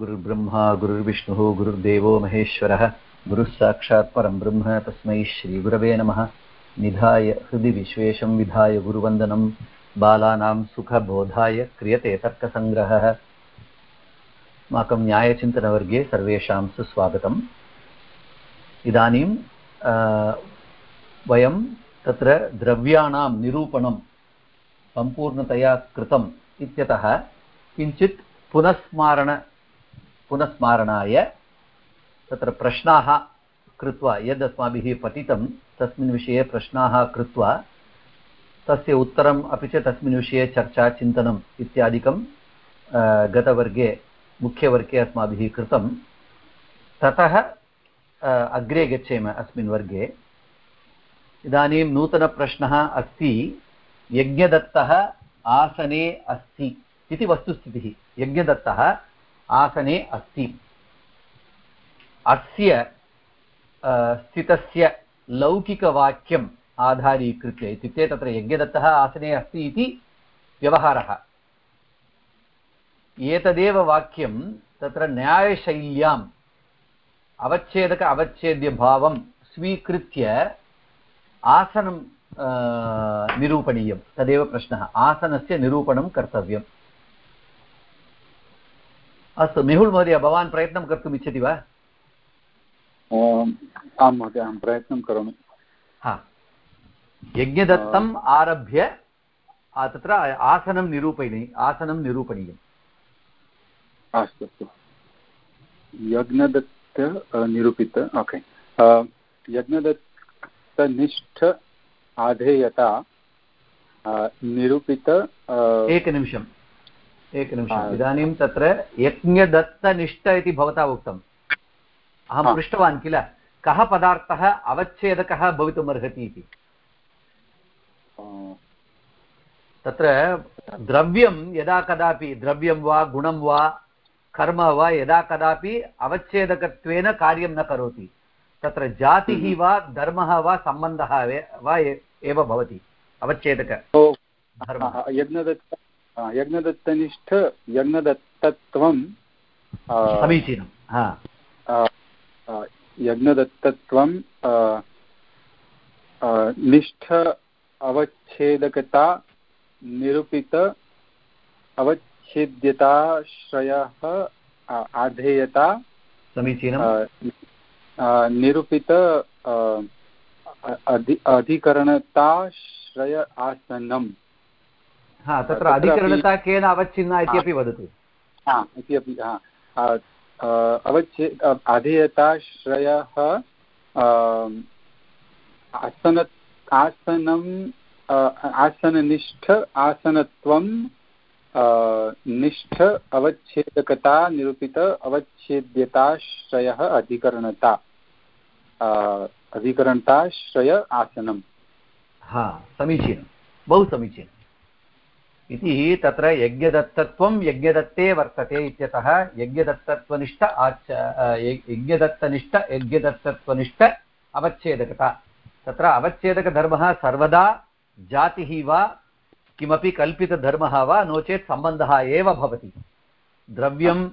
गुरुर्ब्रह्मा, गुरुर्विष्णुः, गुरुर्देवो महेश्वरः। गुरुः परं ब्रह्म तस्मै श्रीगुरवे नमः। निधाय हृदि विश्वेशं विधाय गुरुवन्दनं। बालानां सुखबोधाय क्रियते तर्कसङ्ग्रहः। अस्माकं न्यायचिन्तनवर्गे सर्वेषां सुस्वागतम्। इदानीं वयं तत्र द्रव्याणां निरूपणं सम्पूर्णतया कृतम् इत्यतः किञ्चित् पुनस्मारण पुनस्मारणाय तत्र प्रश्नाः कृत्वा, यद् अस्माभिः पठितं तस्मिन् विषये प्रश्नाः कृत्वा, तस्य उत्तरम् अपि च तस्मिन् विषये चर्चा, चिन्तनम् इत्यादिकं गतवर्गे, मुख्यवर्गे अस्माभिः कृतं। ततः अग्रे गच्छेम अस्मिन् वर्गे। इदानीं नूतनप्रश्नः अस्ति, यज्ञदत्तः आसने अस्ति इति वस्तुस्थितिः। यज्ञदत्तः आसने अस्ति। अस्य स्थितस्य लौकिकवाक्यम् आधारीकृत्य इत्युक्ते तत्र यज्ञदत्तः आसने अस्ति इति व्यवहारः। एतदेव वाक्यं तत्र न्यायशैल्याम्, अवच्छेदक अवच्छेद्यभावं स्वीकृत्य आसनं निरूपणीयं तदेव प्रश्नः। आसनस्य निरूपणं कर्तव्यम्। अस्तु मेहुल् महोदय भवान् प्रयत्नं कर्तुम् इच्छति वा? आं महोदय अहं प्रयत्नं करोमि। हा। यज्ञदत्तम् आरभ्य तत्र आसनं निरूपणी आसनं निरूपणीयम्। अस्तु अस्तु। यज्ञदत्त निरूपित ओके। यज्ञदत्तनिष्ठ आधेयता निरूपित एकनिमिषम्। एकनिमिषम् इदानीं तत्र यज्ञदत्तनिष्ठ इति भवता उक्तम्। अहं पृष्टवान् किल? कः पदार्थः अवच्छेदकः भवितुम् अर्हति इति तत्र द्रव्यं यदा कदापि द्रव्यं वा गुणं वा कर्म वा यदा कदापि अवच्छेदकत्वेन कार्यं न करोति। तत्र जातिः हम्म। वा धर्मः वा सम्बन्धः वा एव भवति। अवच्छेदक यज्ञदत्त यज्ञदत्तनिष्ठ यज्ञदत्तत्वं समीचीनं यज्ञदत्तत्वं निष्ठ अवच्छेदकता निरूपित अवच्छेद्यताश्रयः आधेयता समीचीनं। निरूपित अधि अधिकरणताश्रय आसनम्। हा तत्र अधिकरणता केन अवच्छिन्ना इत्यपि वदतु। इति अपि अवच्छे अधेयताश्रयः आसन आसनम् आसननिष्ठ आसनत्वं निष्ठ अवच्छेदकता निरूपित अवच्छेद्यताश्रयः अधिकरणता। अधिकरणताश्रय आसनम्। हा समीचीनं। बहु समीचीनम् इति तत्र यज्ञदत्तत्वं यज्ञदत्ते वर्तते इत्यतः यज्ञदत्तत्वनिष्ठ आच यज्ञदत्तनिष्ठ, यज्ञदत्तत्वनिष्ठ अवच्छेदकता। तत्र अवच्छेदकधर्मः सर्वदा जातिः वा किमपि कल्पितधर्मः वा नो चेत् सम्बन्धः एव भवति। द्रव्यं,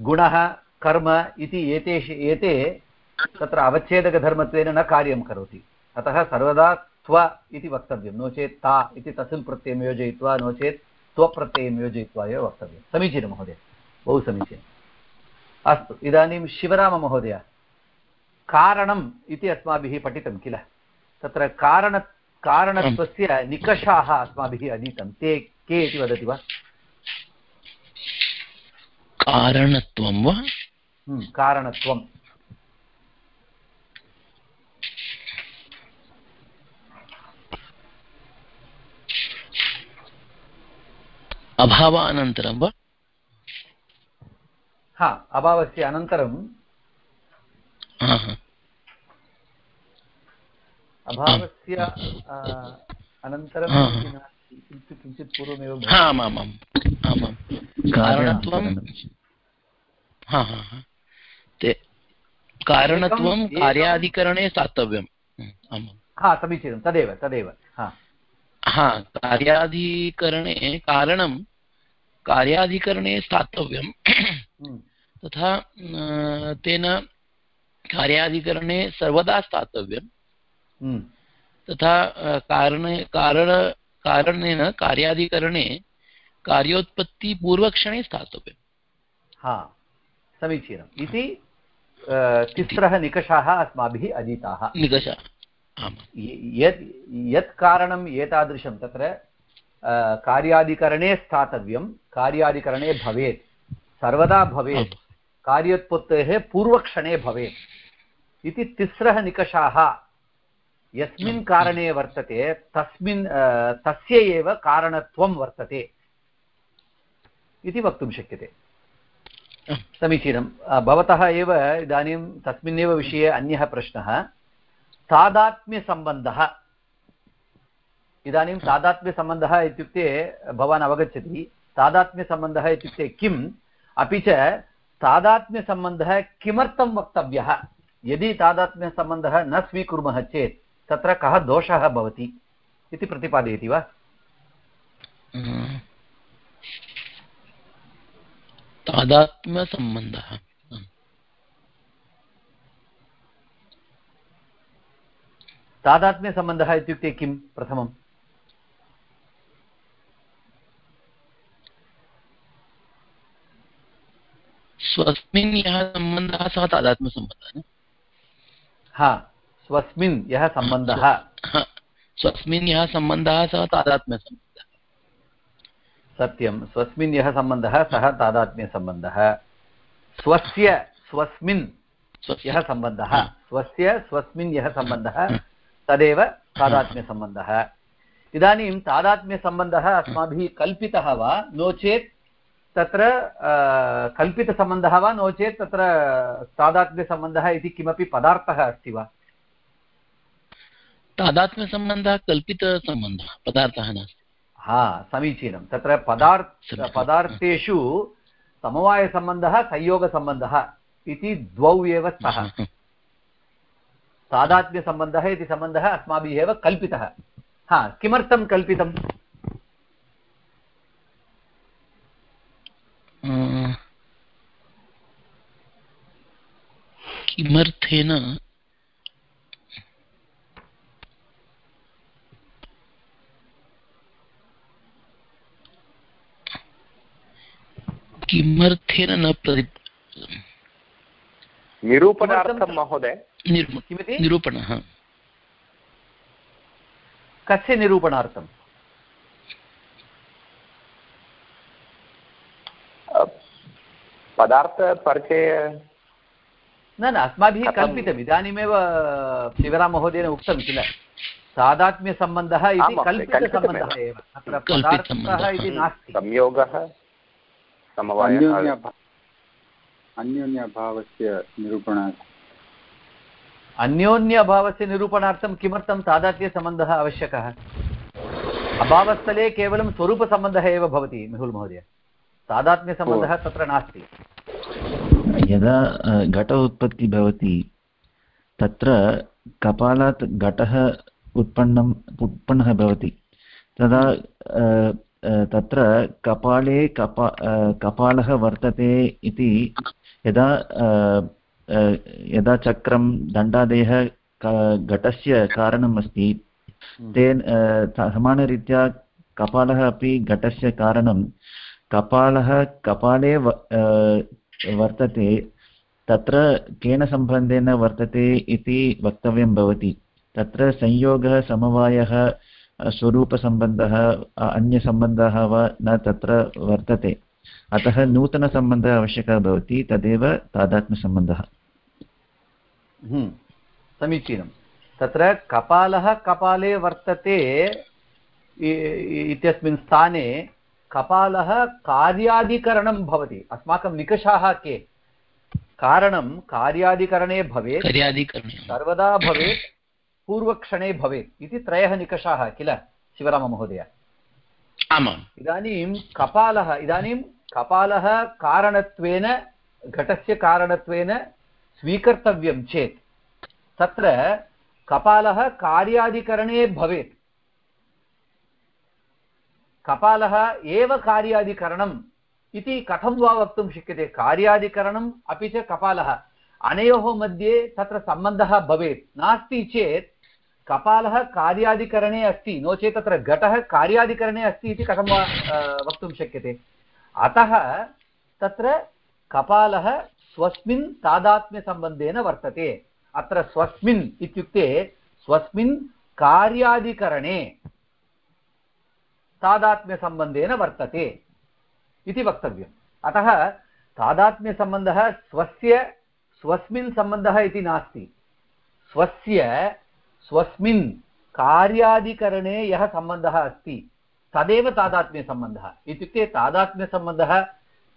गुणः, कर्म इति एतेषु एते तत्र अवच्छेदकधर्मत्वेन न कार्यं करोति। अतः सर्वदा त्व इति वक्तव्यं। नो चेत् ता इति तस्मिन् प्रत्ययं योजयित्वा नो चेत् त्वप्रत्ययं योजयित्वा एव वक्तव्यं। समीचीनं महोदय। बहु समीचीनम् अस्तु इदानीं शिवराममहोदय कारणम् इति अस्माभिः पठितं किल? तत्र कारण कारणत्वस्य निकषाः अस्माभिः अधीतं। ते के इति वदति वा? कारणत्वं वा? हम्म, कारणत्वं अभावानन्तरं वा? हा अभावस्य अनन्तरं अभावस्य अनन्तरं किञ्चित् किञ्चित् पूर्वमेव आमामाम् आमां कारणत्वं हा हा हा। ते कारणत्वं कार्याधिकरणे स्थातव्यम्। आमां हा समीचीनं तदेव तदेव हा। हा कार्याधिकरणे कारणं कार्याधिकरणे स्थातव्यं तथा तेन कार्याधिकरणे सर्वदा स्थातव्यं हम्म, तथा करणे कारण कारणेन कार्याधिकरणे कार्योत्पत्तिपूर्वक्षणे स्थातव्यम्। हा समीचीनम्। इति तिस्रः निकषाः अस्माभिः अधीताः। निकषः यत् यत् कारणम् एतादृशं तत्र कार्यादिकरणे स्थातव्यं कार्यादिकरणे भवेत् सर्वदा भवेत् कार्योत्पत्तेः पूर्वक्षणे भवेत् इति तिस्रः निकषाः। यस्मिन् कारणे वर्तते तस्मिन् तस्य एव कारणत्वं वर्तते इति वक्तुं शक्यते। समीचीनं। भवतः एव इदानीं तस्मिन्नेव विषये अन्यः प्रश्नः। तादात्म्यसम्बन्धः इदानीं तादात्म्यसम्बन्धः इत्युक्ते भवान् अवगच्छति। तादात्म्यसम्बन्धः इत्युक्ते किम्? अपि च तादात्म्यसम्बन्धः किमर्थं वक्तव्यः? यदि तादात्म्यसम्बन्धः न स्वीकुर्मः चेत् तत्र कः दोषः भवति इति प्रतिपादयति वा? तादात्म्यसम्बन्धः तादात्म्यसम्बन्धः इत्युक्ते किं प्रथमम्? स्वस्मिन् यः सम्बन्धः सः तादात्म्यसम्बन्धः न? हा स्वस्मिन् यः सम्बन्धः। स्वस्मिन् यः सम्बन्धः सः तादात्म्यसम्बन्धः। सत्यं स्वस्मिन् यः सम्बन्धः सः तादात्म्यसम्बन्धः। स्वस्य स्वस्मिन् यः सम्बन्धः। स्वस्य स्वस्मिन् यः सम्बन्धः तदेव तादात्म्यसम्बन्धः। इदानीं तादात्म्यसम्बन्धः अस्माभिः कल्पितः वा? नो चेत् तत्र कल्पितसम्बन्धः वा नो चेत् तत्र तादात्म्यसम्बन्धः इति किमपि पदार्थः अस्ति वा? तादात्म्यसम्बन्धः कल्पितसम्बन्धः पदार्थः नास्ति। हा समीचीनं। तत्र पदार्थ। पदार्थेषु समवायसम्बन्धः संयोगसम्बन्धः इति द्वौ एव स्तः तादात्म्यसम्बन्धः इति सम्बन्धः अस्माभिः एव कल्पितः। हा किमर्थं कल्पितम्? किमर्थेन किमर्थेन न प्रति निरूपणार्थं महोदय। निरूपणः। कस्य निरूपणार्थम्? पदार्थपरिचय न न अस्माभिः? कल्पितम् इदानीमेव शिवराममहोदयेन उक्तं किल? तादात्म्यसम्बन्धः इति महोदय, कल्पितसम्बन्धः। एव। अत्र। पदार्थः इति नास्ति। संयोगः अन्योन्यभावस्य निरूपणात् अन्योन्यभावस्य निरूपणार्थं किमर्थं तादात्म्यसम्बन्धः आवश्यकः? अभावस्थले केवलं स्वरूपसम्बन्धः एव भवति मेहुल् महोदय। तादात्म्यसम्बन्धः तत्र नास्ति। यदा घट उत्पत्ति भवति तत्र कपालात् घटः उत्पन्नम् उत्पन्नः भवति। तदा तत्र कपाले कपा कपालः वर्तते इति यदा यदा चक्रं दण्डादयः घटस्य कारणम् अस्ति तेन अ, स- समानरीत्या कपालः अपि घटस्य कारणं कपालः कपाले वर्तते तत्र केन सम्बन्धेन वर्तते इति वक्तव्यं भवति। तत्र संयोगः समवायः स्वरूपसम्बन्धः अन्यसम्बन्धः वा न तत्र वर्तते। अतः नूतनसम्बन्धः आवश्यकः भवति तदेव तादात्म्यसम्बन्धः। हम्म, समीचीनं। तत्र कपालः कपाले वर्तते इत्यस्मिन् स्थाने कपालः कार्यादिकरणं भवति। अस्माकं निकषाः के? कारणं कार्यादिकरणे भवेत् सर्वदा भवेत् पूर्वक्षणे भवेत् इति त्रयः निकषाः किल शिवराममहोदय? आमाम्। इदानीं कपालः इदानीं कपालः कारणत्वेन घटस्य कारणत्वेन स्वीकर्तव्यं चेत् तत्र कपालः कार्यादिकरणे भवेत्। कपालः एव कार्यादिकरणं इति कथं वा वक्तुं शक्यते? कार्यादिकरणम् अपि च कपालः। अनयोः मध्ये तत्र सम्बन्धः भवेत्। नास्ति चेत् कपालः कार्यादिकरणे अस्ति। नो चेत् तत्र घटः कार्यादिकरणे अस्ति इति कथं वा वक्तुं शक्यते? अतः तत्र कपालः स्वस्मिन् तादात्म्यसम्बन्धेन वर्तते। अत्र स्वस्मिन् इत्युक्ते स्वस्मिन् कार्यादिकरणे तादात्म्यसम्बन्धेन वर्तते इति वक्तव्यम्। अतः तादात्म्यसम्बन्धः स्वस्य, स्वस्मिन् सम्बन्धः इति नास्ति। स्वस्य, स्वस्मिन् कार्यादिकरणे यः सम्बन्धः अस्ति, तदेव तादात्म्यसम्बन्धः इत्युक्ते तादात्म्यसम्बन्धः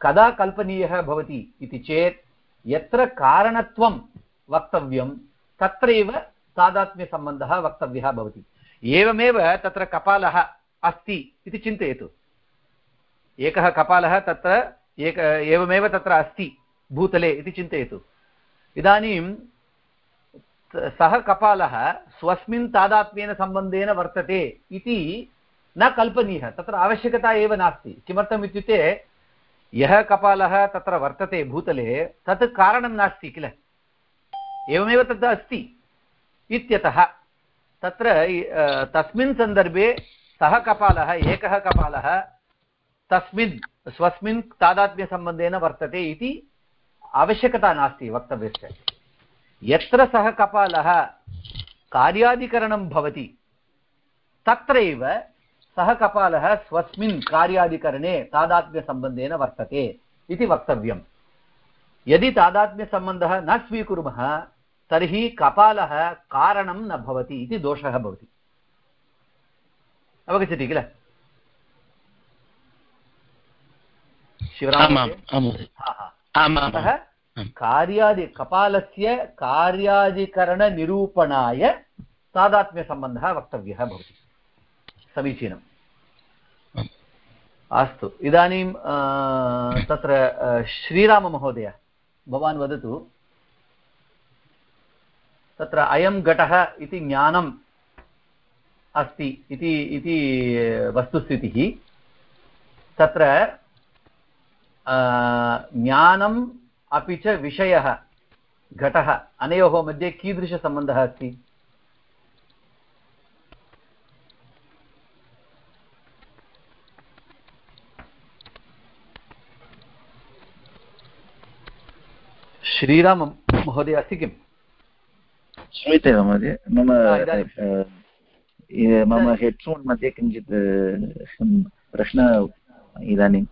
कदा कल्पनीयः भवति इति चेत्, यत्र कारणत्वं वक्तव्यं, तत्रैव तादात्म्यसम्बन्धः वक्तव्यः भवति। एवमेव तत्र कपालः अस्ति इति चिन्तयतु। एकः कपालः तत्र, एक, एवमेव तत्र अस्ति, भूतले इति चिन्तयतु। इदानीं सः कपालः स्वस्मिन् तादात्म्येन सम्बन्धेन वर्तते इति न कल्पनीयः, तत्र आवश्यकता एव नास्ति। किमर्थम् इत्युक्ते, यः कपालः तत्र वर्तते भूतले, तत् कारणं नास्ति किल? एवमेव तत् अस्ति इत्यतः तत्र तस्मिन् सन्दर्भे सः कपालः, एकः कपालः, तस्मिन्, स्वस्मिन् तादात्म्यसम्बन्धेन वर्तते इति आवश्यकता नास्ति वक्तव्यस्य। यत्र सः कपालः कार्यादिकरणं भवति, तत्रैव सः कपालः स्वस्मिन् कार्यादिकरणे तादात्म्यसम्बन्धेन वर्तते इति वक्तव्यम्। यदि तादात्म्यसम्बन्धः न स्वीकुर्मः, तर्हि कपालः कारणं न भवति इति दोषः भवति। अवगच्छति किल अतः कार्यादि कपालस्य कार्यादिकरणनिरूपणाय तादात्म्यसम्बन्धः वक्तव्यः भवति। समीचीनम् अस्तु। इदानीं तत्र श्रीराममहोदय भवान् वदतु। तत्र अयं घटः इति ज्ञानम् अस्ति इति इति वस्तुस्थितिः। तत्र ज्ञानम् अपि च विषयः घटः। अनयोः मध्ये कीदृशसम्बन्धः अस्ति? श्रीराम महोदय अस्ति किम्? श्रूयते वा महोदय? मम मम हेड्फोन् मध्ये किञ्चित् प्रश्नः इदानीम्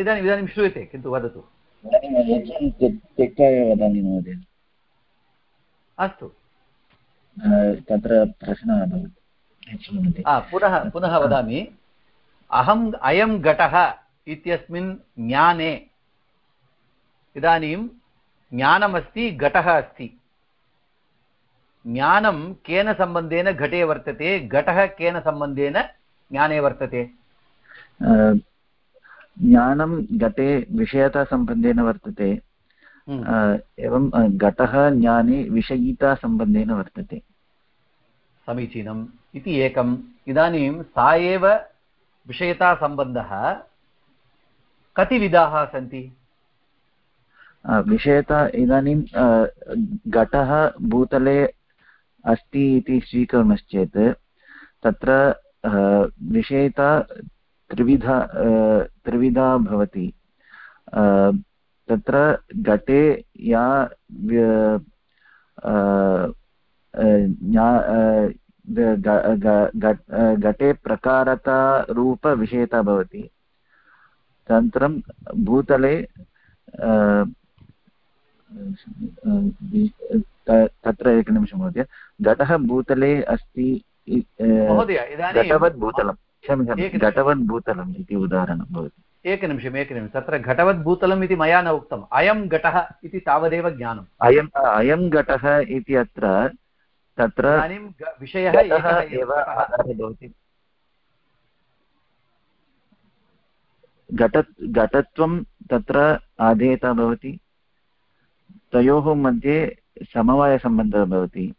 इदानीम् इदानीं श्रूयते किन्तु वदतु। त्यक्त्वा एव वदामि महोदय। अस्तु। तत्र प्रश्नः अभवत् पुनः पुनः वदामि। अहम् अयं घटः इत्यस्मिन् ज्ञाने। इदानीं ज्ञानमस्ति घटः अस्ति। ज्ञानं केन सम्बन्धेन घटे वर्तते घटः केन सम्बन्धेन ज्ञाने वर्तते? ज्ञानं घटे विषयतासम्बन्धेन वर्तते। एवं घटः ज्ञाने विषयितासम्बन्धेन वर्तते। समीचीनम् इति एकम्। इदानीं सा एव विषयतासम्बन्धः कति विधाः सन्ति? विषयता इदानीं घटः भूतले अस्ति इति स्वीकुर्मश्चेत् तत्र विषयता त्रिविधा त्रिविधा भवति। तत्र घटे या घटे प्रकारतारूपविषयता भवति। तदनन्तरं भूतले तत्र एकनिमिषं महोदय। घटः भूतले अस्ति घटवत् भूतलं। क्षम्यतां घटवत् भूतलम् इति उदाहरणं भवति। एकनिमिषम् एकनिमिषं तत्र घटवत् भूतलम् इति मया न उक्तम्। अयं घटः इति तावदेव ज्ञानम्। अयम् अयं घटः इति अत्र तत्र विषयः एव भवति। घट घटत्वं तत्र आधेयता भवति। तयोः मध्ये समवायसम्बन्धः भवति।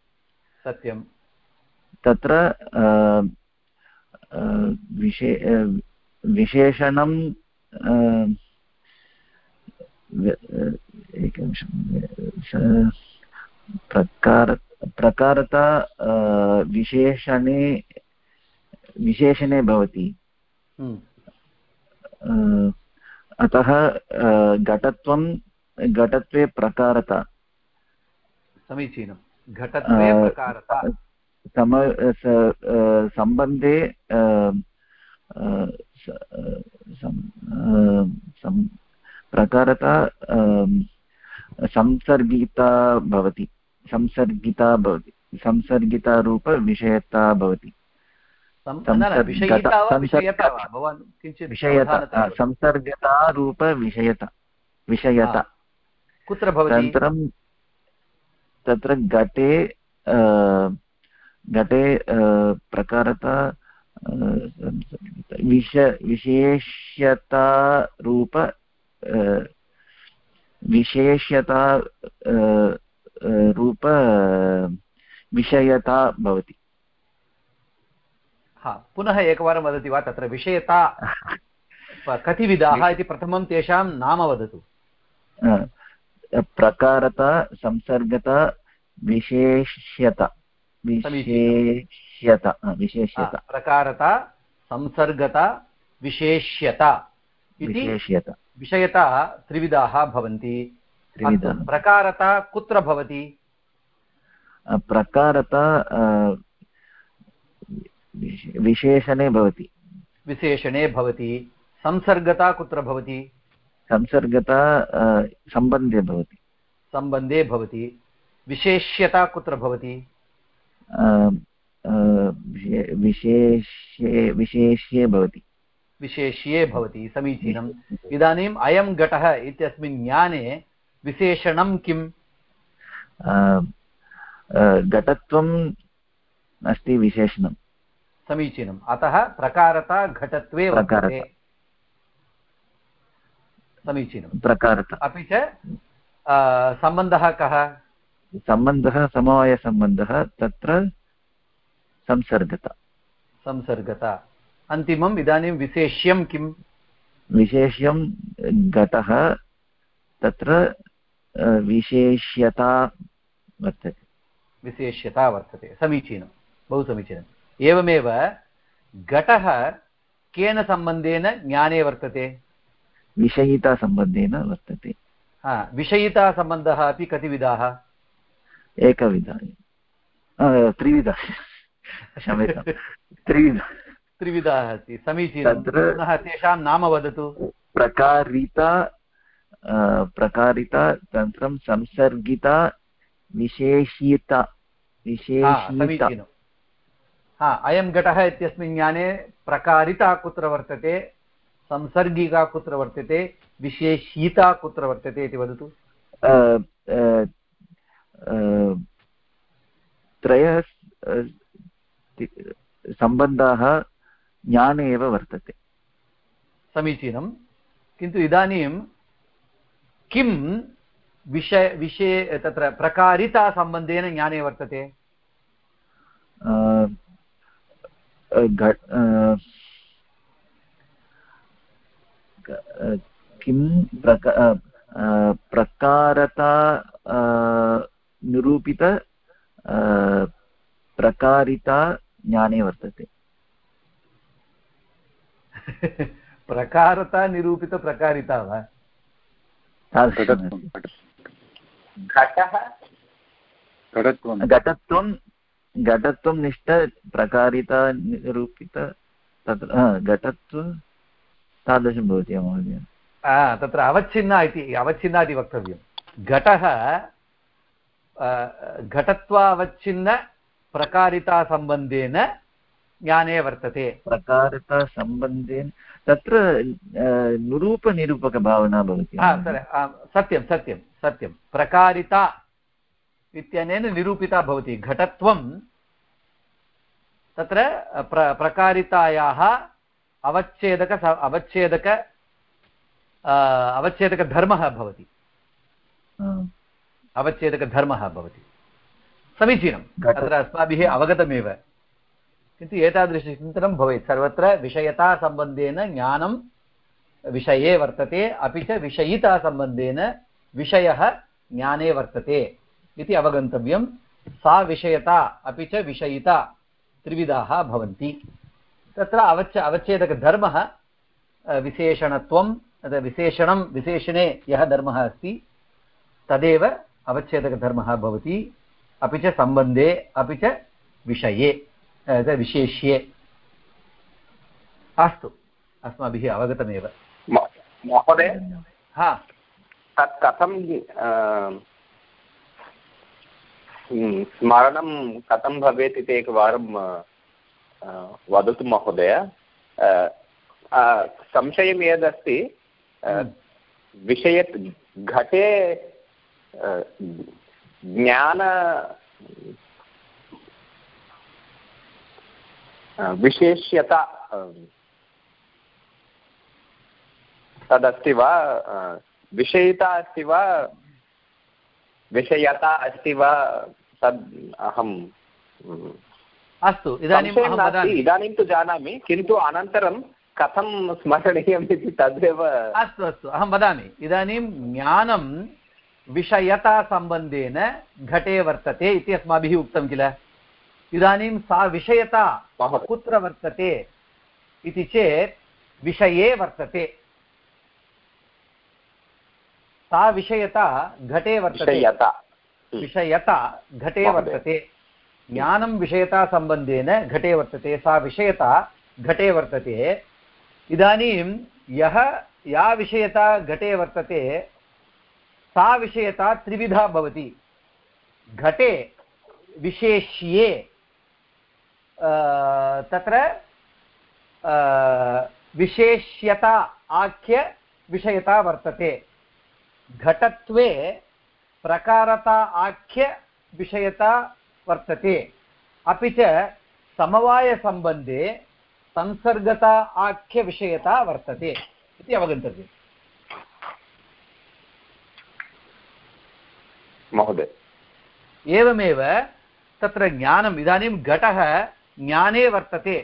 सत्यं तत्र विशे विशेषणं एकनिमिषं प्रकार प्रकारता विशेषणे विशेषणे भवति। हम्म, अतः घटत्वं घटत्वे प्रकारता। समीचीनं। प्रकारता। सम सम्बन्धे प्रकारता संसर्गिता भवति। संसर्गिता भवति। संसर्गितारूपविषयता भवति। विषयिता वा संसर्ग- विषयता वा? भवान् विषयता संसर्गतारूपविषयता विषयता। कुत्र भवति? अनन्तरं तत्र घटे घटे अ, प्रकारता अ, विष विशेष्यतारूप विशेष्यता अ, अ, रूप विषयता भवति। हा पुनः एकवारं वदति वा तत्र विषयता कति विधाः इति प्रथमं तेषां नाम वदतु। अ, प्रकारता संसर्गता विशेष्यता विशेष्यता विशेष्यता। प्रकारता संसर्गता विशेष्यता इति विशेष्यता। विषयता त्रिविधाः भवन्ति। प्रकारता कुत्र भवति? प्रकारता विशेषणे भवति। विशेषणे भवति। संसर्गता कुत्र भवति? संसर्गता सम्बन्धे भवति। सम्बन्धे भवति। विशेष्यता कुत्र भवति? विशे- विशेष्ये विशेष्ये भवति। विशेष्ये भवति समीचीनम्। इदानीम् अयं घटः इत्यस्मिन् ज्ञाने विशेषणं किम्? घटत्वम् अस्ति विशेषणं समीचीनम्। अतः प्रकारता घटत्वे वर्तते। समीचीनं प्रकारता। अपि च सम्बन्धः कः? सम्बन्धः समवायसम्बन्धः तत्र संसर्गता। संसर्गता। अन्तिमम् इदानीं विशेष्यं किम्? विशेष्यं घटः तत्र विशेष्यता वर्तते। विशेष्यता वर्तते। समीचीनं बहु समीचीनम्। एवमेव घटः केन सम्बन्धेन ज्ञाने वर्तते? विषयितासम्बन्धेन वर्तते। हा विषयितासम्बन्धः अपि कति विधाः एकविधा त्रिविधा। क्षम्यतां त्रिविधा। त्रिविधाः अस्ति। समीचीनं। पुनः तेषां नाम वदतु। प्रकारिता प्रकारिता तन्त्रं संसर्गिता विशेषिता हा विशेषिता। समीचीनं। हा अयं घटः इत्यस्मिन् ज्ञाने प्रकारिता कुत्र वर्तते? संसर्गिका कुत्र वर्तते विशेषीता कुत्र वर्तते इति वदतु। त्रयः सम्बन्धाः ज्ञाने एव वर्तते। समीचीनं किन्तु इदानीं किं विषय विषये तत्र प्रकारितासम्बन्धेन ज्ञाने वर्तते? क- प्रक प्रकारता निरूपित प्रकारिता ज्ञाने वर्तते। प्रकारता निरूपितप्रकारिता वा? घटत्वं। घटत्वं घटत्वं निष्ठ प्रकारिता निरूपित तत्र घटत्व तादृशं भवति महोदय? तत्र अवच्छिन्ना इति अवच्छिन्ना इति वक्तव्यं। घटः आ, घटत्वावच्छिन्न प्रकारितासम्बन्धेन ज्ञाने वर्तते। प्रकारतासम्बन्धेन तत्र निरूपनिरूपकभावना भवति हा सत्यं सत्यं सत्यं। प्रकारिता इत्यनेन निरूपिता भवति। घटत्वं तत्र प्र प्रकारितायाः अवच्छेदक अवच्छेदक अवच्छेदकधर्मः भवति। हा, अवच्छेदकधर्मः भवति। समीचीनं। तत्र अस्माभिः अवगतमेव। किन्तु एतादृशचिन्तनं भवेत्। सर्वत्र विषयतासम्बन्धेन ज्ञानं विषये वर्तते अपि च विषयितासम्बन्धेन विषयः ज्ञाने वर्तते इति अवगन्तव्यं। सा विषयता अपि च विषयिता त्रिविधाः भवन्ति। तत्र अवच्छ अवच्छेदकधर्मः विशेषणत्वं विशेषणं विशेषणे यः धर्मः अस्ति तदेव अवच्छेदकधर्मः भवति अपि च सम्बन्धे अपि च विषये विशेष्ये। अस्तु अस्माभिः अवगतमेव। महोदय? हा। तत् कथं स्मरणं कथं भवेत् इति एकवारं वदतु महोदय संशयं यदस्ति विषय घटे ज्ञान विशेष्यता तदस्ति वा विषयिता अस्ति वा विषयता अस्ति वा तद् अहं अस्तु अहं नास्ति इदानीं तु जानामि किन्तु अनन्तरं कथं स्मरणीयम् इति तदेव अस्तु अस्तु अहं वदामि। इदानीं ज्ञानं विषयतासम्बन्धेन घटे वर्तते इति अस्माभिः उक्तं किल? इदानीं सा विषयता कुत्र वर्तते इति चेत् विषये वर्तते। सा विषयता घटे वर्तते। विषयता। घटे वर्तते। ज्ञानं विषयतासम्बन्धेन घटे वर्तते, सा विषयता घटे वर्तते। इदानीं यः या विषयता घटे वर्तते, सा विषयता त्रिविधा भवति। घटे विशेष्ये तत्र विशेष्यता आख्यविषयता वर्तते। घटत्वे प्रकारता आख्यविषयता वर्तते अपि च समवायसम्बन्धे संसर्गता आख्यविषयता वर्तते इति अवगन्तव्यम्। महोदय। एवमेव तत्र ज्ञानम् इदानीं घटः ज्ञाने वर्तते।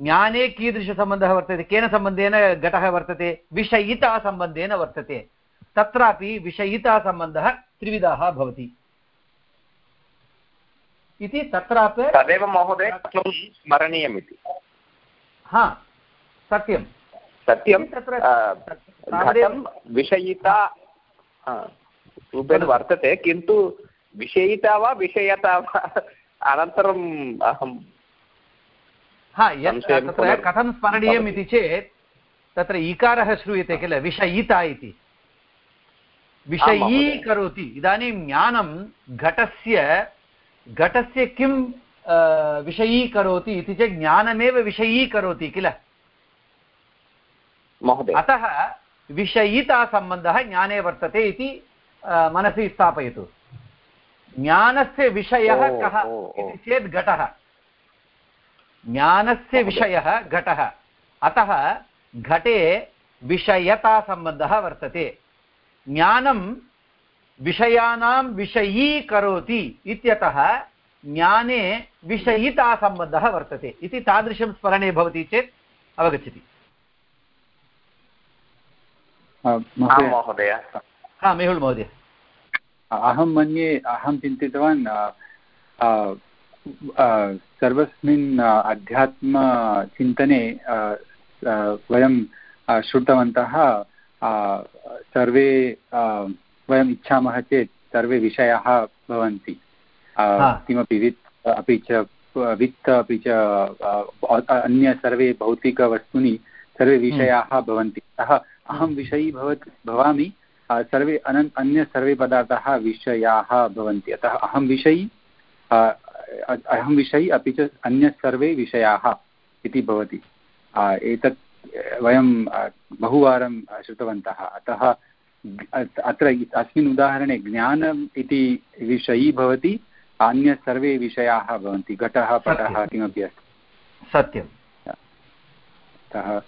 ज्ञाने कीदृशसम्बन्धः वर्तते केन सम्बन्धेन घटः वर्तते विषयितासम्बन्धेन वर्तते। तत्रापि विषयितासम्बन्धः त्रिविधाः भवति। इति तत्रापि तदेव महोदय कथं स्मरणीयमिति? हा सत्यं। सत्यं तत्र घटं विषयिता हा, रूपेण वर्तते किन्तु विषयिता वा विषयता वा अनन्तरम् अहं हा यत् तत्र कथं स्मरणीयम् इति चेत् तत्र इकारः श्रूयते किल विषयिता इति। विषयीकरोति। इदानीं ज्ञानं घटस्य घटस्य किं विषयीकरोति इति चेत् ज्ञानमेव विषयीकरोति किल? महोदय। अतः विषयितासम्बन्धः ज्ञाने वर्तते इति मनसि स्थापयतु। ज्ञानस्य विषयः कः। इति चेत् घटः। ज्ञानस्य विषयः घटः। अतः घटे विषयतासम्बन्धः वर्तते। ज्ञानं विषयाणां विषयीकरोति इत्यतः ज्ञाने विषयितासम्बन्धः वर्तते इति तादृशं स्मरणे भवति चेत् अवगच्छति। महोदय। हा मेहुल् महोदय। अहं मन्ये अहं चिन्तितवान् सर्वस्मिन् अध्यात्मचिन्तने वयं श्रुतवन्तः सर्वे वयम् इच्छामः चेत् सर्वे विषयाः भवन्ति। किमपि अपि च वित्त अपि च अन्य सर्वे भौतिकवस्तूनि सर्वे विषयाः भवन्ति। अतः अहं विषयी भवत् भवामि। सर्वे अनन् अन्य सर्वे पदार्थाः विषयाः भवन्ति। अतः अहं विषयी अहं विषयी अपि च अन्य सर्वे विषयाः इति भवति। एतत् वयं बहुवारं श्रुतवन्तः। अतः अत्र अस्मिन् उदाहरणे ज्ञानम् इति विषयी भवति अन्य सर्वे विषयाः भवन्ति घटः पटः सत्यं। किमपि अस्ति। सत्यम्। अतः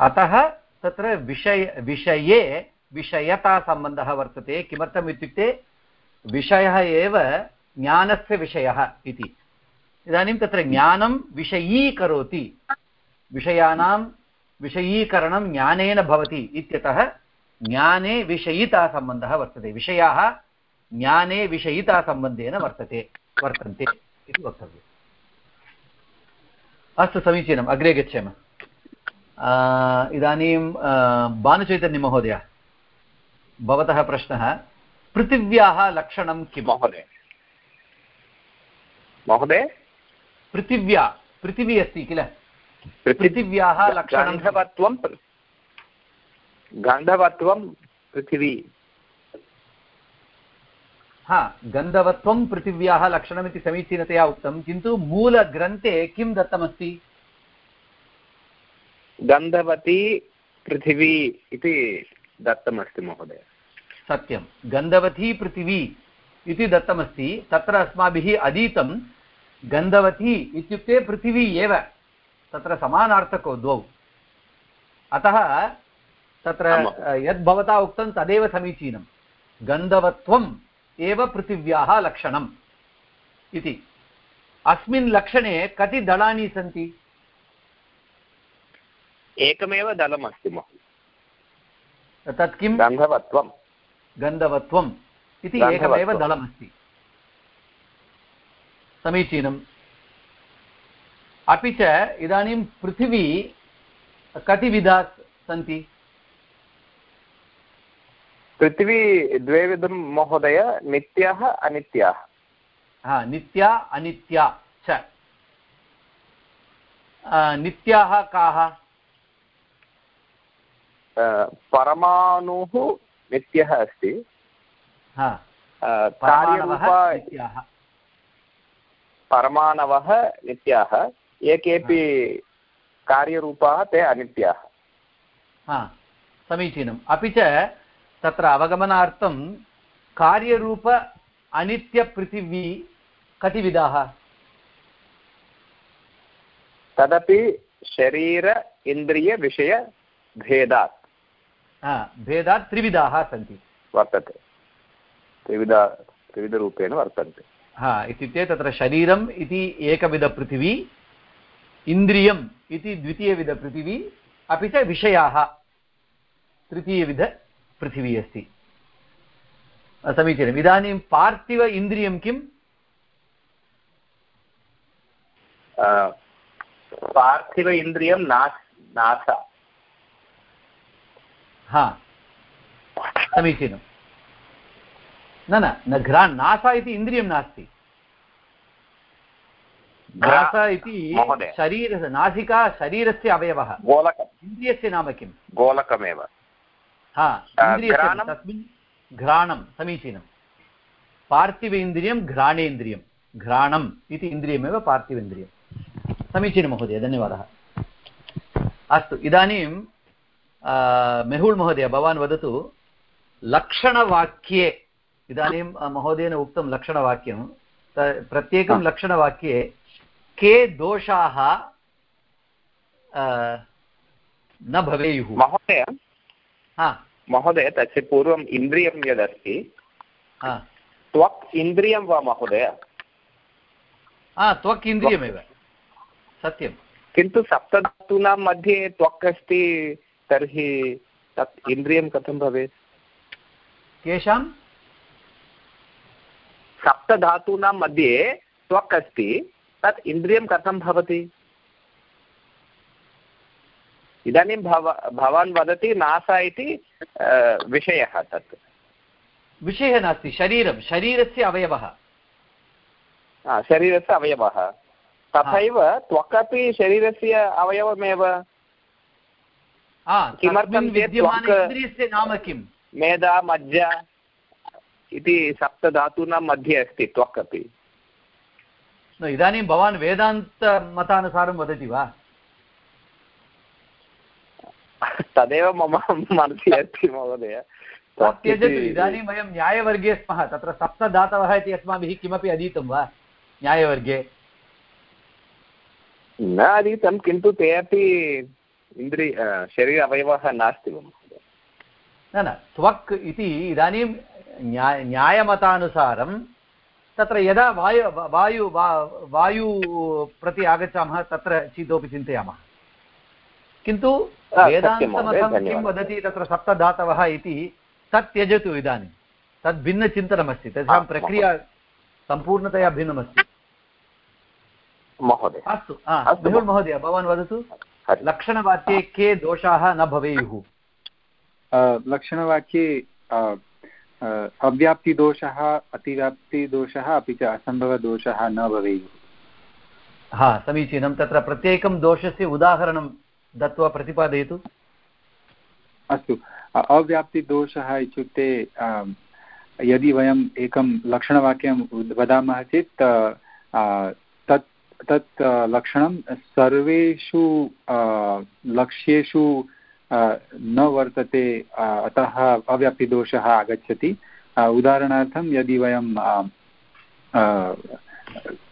अतः तत्र विषय विषये विषयतासम्बन्धः वर्तते। किमर्थम् इत्युक्ते विषयः एव ज्ञानस्य विषयः इति। इदानीं तत्र ज्ञानं विषयीकरोति। विषयाणां विषयीकरणं ज्ञानेन भवति इत्यतः ज्ञाने विषयितासम्बन्धः वर्तते। विषयाः ज्ञाने विषयितासम्बन्धेन वर्तते वर्तन्ते इति वक्तव्यम्। अस्तु समीचीनम्। अग्रे गच्छेम। इदानीं भानुचैतन्यमहोदय भवतः प्रश्नः पृथिव्याः लक्षणं किं महोदय। महोदय? पृथिव्या पृथिवी अस्ति किल? पृथिव्याः लक्षणं गन्धवत्वं गन्धवत्वं पृथिवी। हा गन्धवत्वं पृथिव्याः लक्षणमिति समीचीनतया उक्तं किन्तु मूलग्रन्थे किं दत्तमस्ति? गन्धवती पृथिवी इति दत्तमस्ति महोदय। सत्यं। गन्धवती पृथिवी इति दत्तमस्ति। तत्र अस्माभिः अधीतं गन्धवती इत्युक्ते पृथिवी एव। तत्र समानार्थको द्वौ। अतः तत्र यद् भवता उक्तं तदेव समीचीनं। गन्धवत्वम् एव पृथिव्याः लक्षणम् इति। अस्मिन् लक्षणे कति दलानि सन्ति? एकमेव दलमस्ति महोदय। तत् किं गन्धवत्वं गन्धवत्वम् इति एकमेव दलमस्ति। समीचीनम्। अपि च इदानीं पृथिवी कति विधा सन्ति? पृथिवी द्वेविधं महोदय नित्याः अनित्याः। हा नित्या अनित्या च। नित्याः काः? परमाणुः नित्यः अस्ति। परमाणवः नित्याः। ये केपि कार्यरूपाः ते अनित्याः। हा समीचीनम्। अपि च तत्र अवगमनार्थं कार्यरूप अनित्यपृथिवी कति विधाः तदपि शरीर इन्द्रियविषयभेदात् भेदात् त्रिविधाः सन्ति। वर्तते। त्रिविधा त्रिविधरूपेण वर्तन्ते। हा इत्युक्ते तत्र शरीरम् इति एकविधपृथिवी इन्द्रियम् इति द्वितीयविधपृथिवी अपि च विषयाः तृतीयविधपृथिवी अस्ति। समीचीनम्। इदानीं पार्थिव इन्द्रियं किम् पार्थिव इन्द्रियं नास् नास। हा समीचीनं न न न घ्रा नासा इति इन्द्रियं नास्ति। नास इति शरीर नासिका शरीरस्य अवयवः। गोलकम्। इन्द्रियस्य नाम किं गोलकमेव। हा इन्द्रियस्य तस्मिन् घ्राणं समीचीनं। पार्थिव इन्द्रियं घ्राणेन्द्रियं। घ्राणम् इति इन्द्रियमेव पार्थिवेन्द्रियं समीचीनं महोदय धन्यवादः। अस्तु इदानीं मेहुल् महोदय भवान् वदतु लक्षणवाक्ये इदानीं महोदयेन उक्तं लक्षणवाक्यं प्रत्येकं लक्षणवाक्ये के दोषाः न भवेयुः। महोदय महोदय तस्य पूर्वम् इन्द्रियं यदस्ति त्वक् इन्द्रियं वा महोदय? त्वक् इन्द्रियमेव। सत्यं किन्तु सप्तधातूनां मध्ये त्वक् अस्ति तर्हि तत् इन्द्रियं कथं भवेत्? केषां सप्तधातूनां मध्ये त्वक् अस्ति तत् इन्द्रियं कथं भवति? इदानीं भव भवान् वदति नास इति विषयः तत्। विषयः नास्ति शरीरं शरीरस्य अवयवः। शरीरस्य अवयवः। तथैव त्वक् शरीरस्य अवयवमेव। किमर्थं इन्द्रियस्य नाम किं मेधा मज्जा इति सप्तधातूनां मध्ये अस्ति त्वक् अपि इदानीं भवान् वेदान्तमतानुसारं वदति वा? तदेव मम मनसि अस्ति महोदय। त्यजतु इदानीं वयं न्यायवर्गे स्मः। तत्र सप्तदातवः इति अस्माभिः किमपि अधीतं वा? न्यायवर्गे? न अधीतं किन्तु ते अपि इन्द्रिय शरीर अवयवः नास्ति वा न न त्वक् इति इदानीं न्याय न्यायमतानुसारं तत्र यदा वायु वायु वायु प्रति आगच्छामः तत्र चितोपि चिन्तयामः। किन्तु वेदान्तमतं किं वदति तत्र सप्तधातवः इति तत् त्यजतु इदानीं। तद् भिन्नचिन्तनमस्ति तेषां प्रक्रिया सम्पूर्णतया भिन्नमस्ति। महोदय। अस्तु मेहुल् महोदय भवान् वदतु। लक्षणवाक्ये के दोषाः न भवेयुः? लक्षणवाक्ये अव्याप्तिदोषः अतिव्याप्तिदोषः अपि च असम्भवदोषः न भवेयुः। हा समीचीनं। तत्र प्रत्येकं दोषस्य उदाहरणं दत्त्वा प्रतिपादयतु। अस्तु। अव्याप्तिदोषः इत्युक्ते यदि वयम् एकं लक्षणवाक्यं वदामः चेत् तत् तत् लक्षणं सर्वेषु लक्ष्येषु न वर्तते अतः अव्याप्तिदोषः आगच्छति। उदाहरणार्थं यदि वयं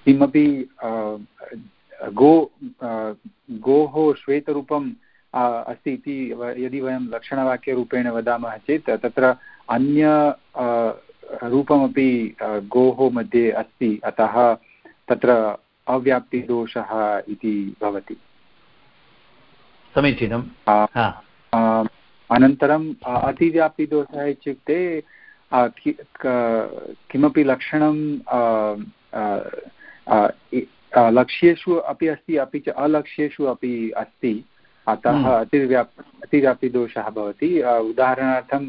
किमपि गो गोः श्वेतरूपं अस्ति इति यदि वयं लक्षणवाक्यरूपेण वदामः चेत् तत्र अन्य रूपमपि गोः मध्ये अस्ति अतः तत्र अव्याप्तिदोषः इति भवति। समीचीनं। अनन्तरम् अ, अतिव्याप्तिदोषः इत्युक्ते किमपि लक्षणं लक्ष्येषु अपि अस्ति अपि च अलक्ष्येषु अपि अस्ति अतः हम्म। अतिव्याप् अतिव्याप्तिदोषः भवति उदाहरणार्थं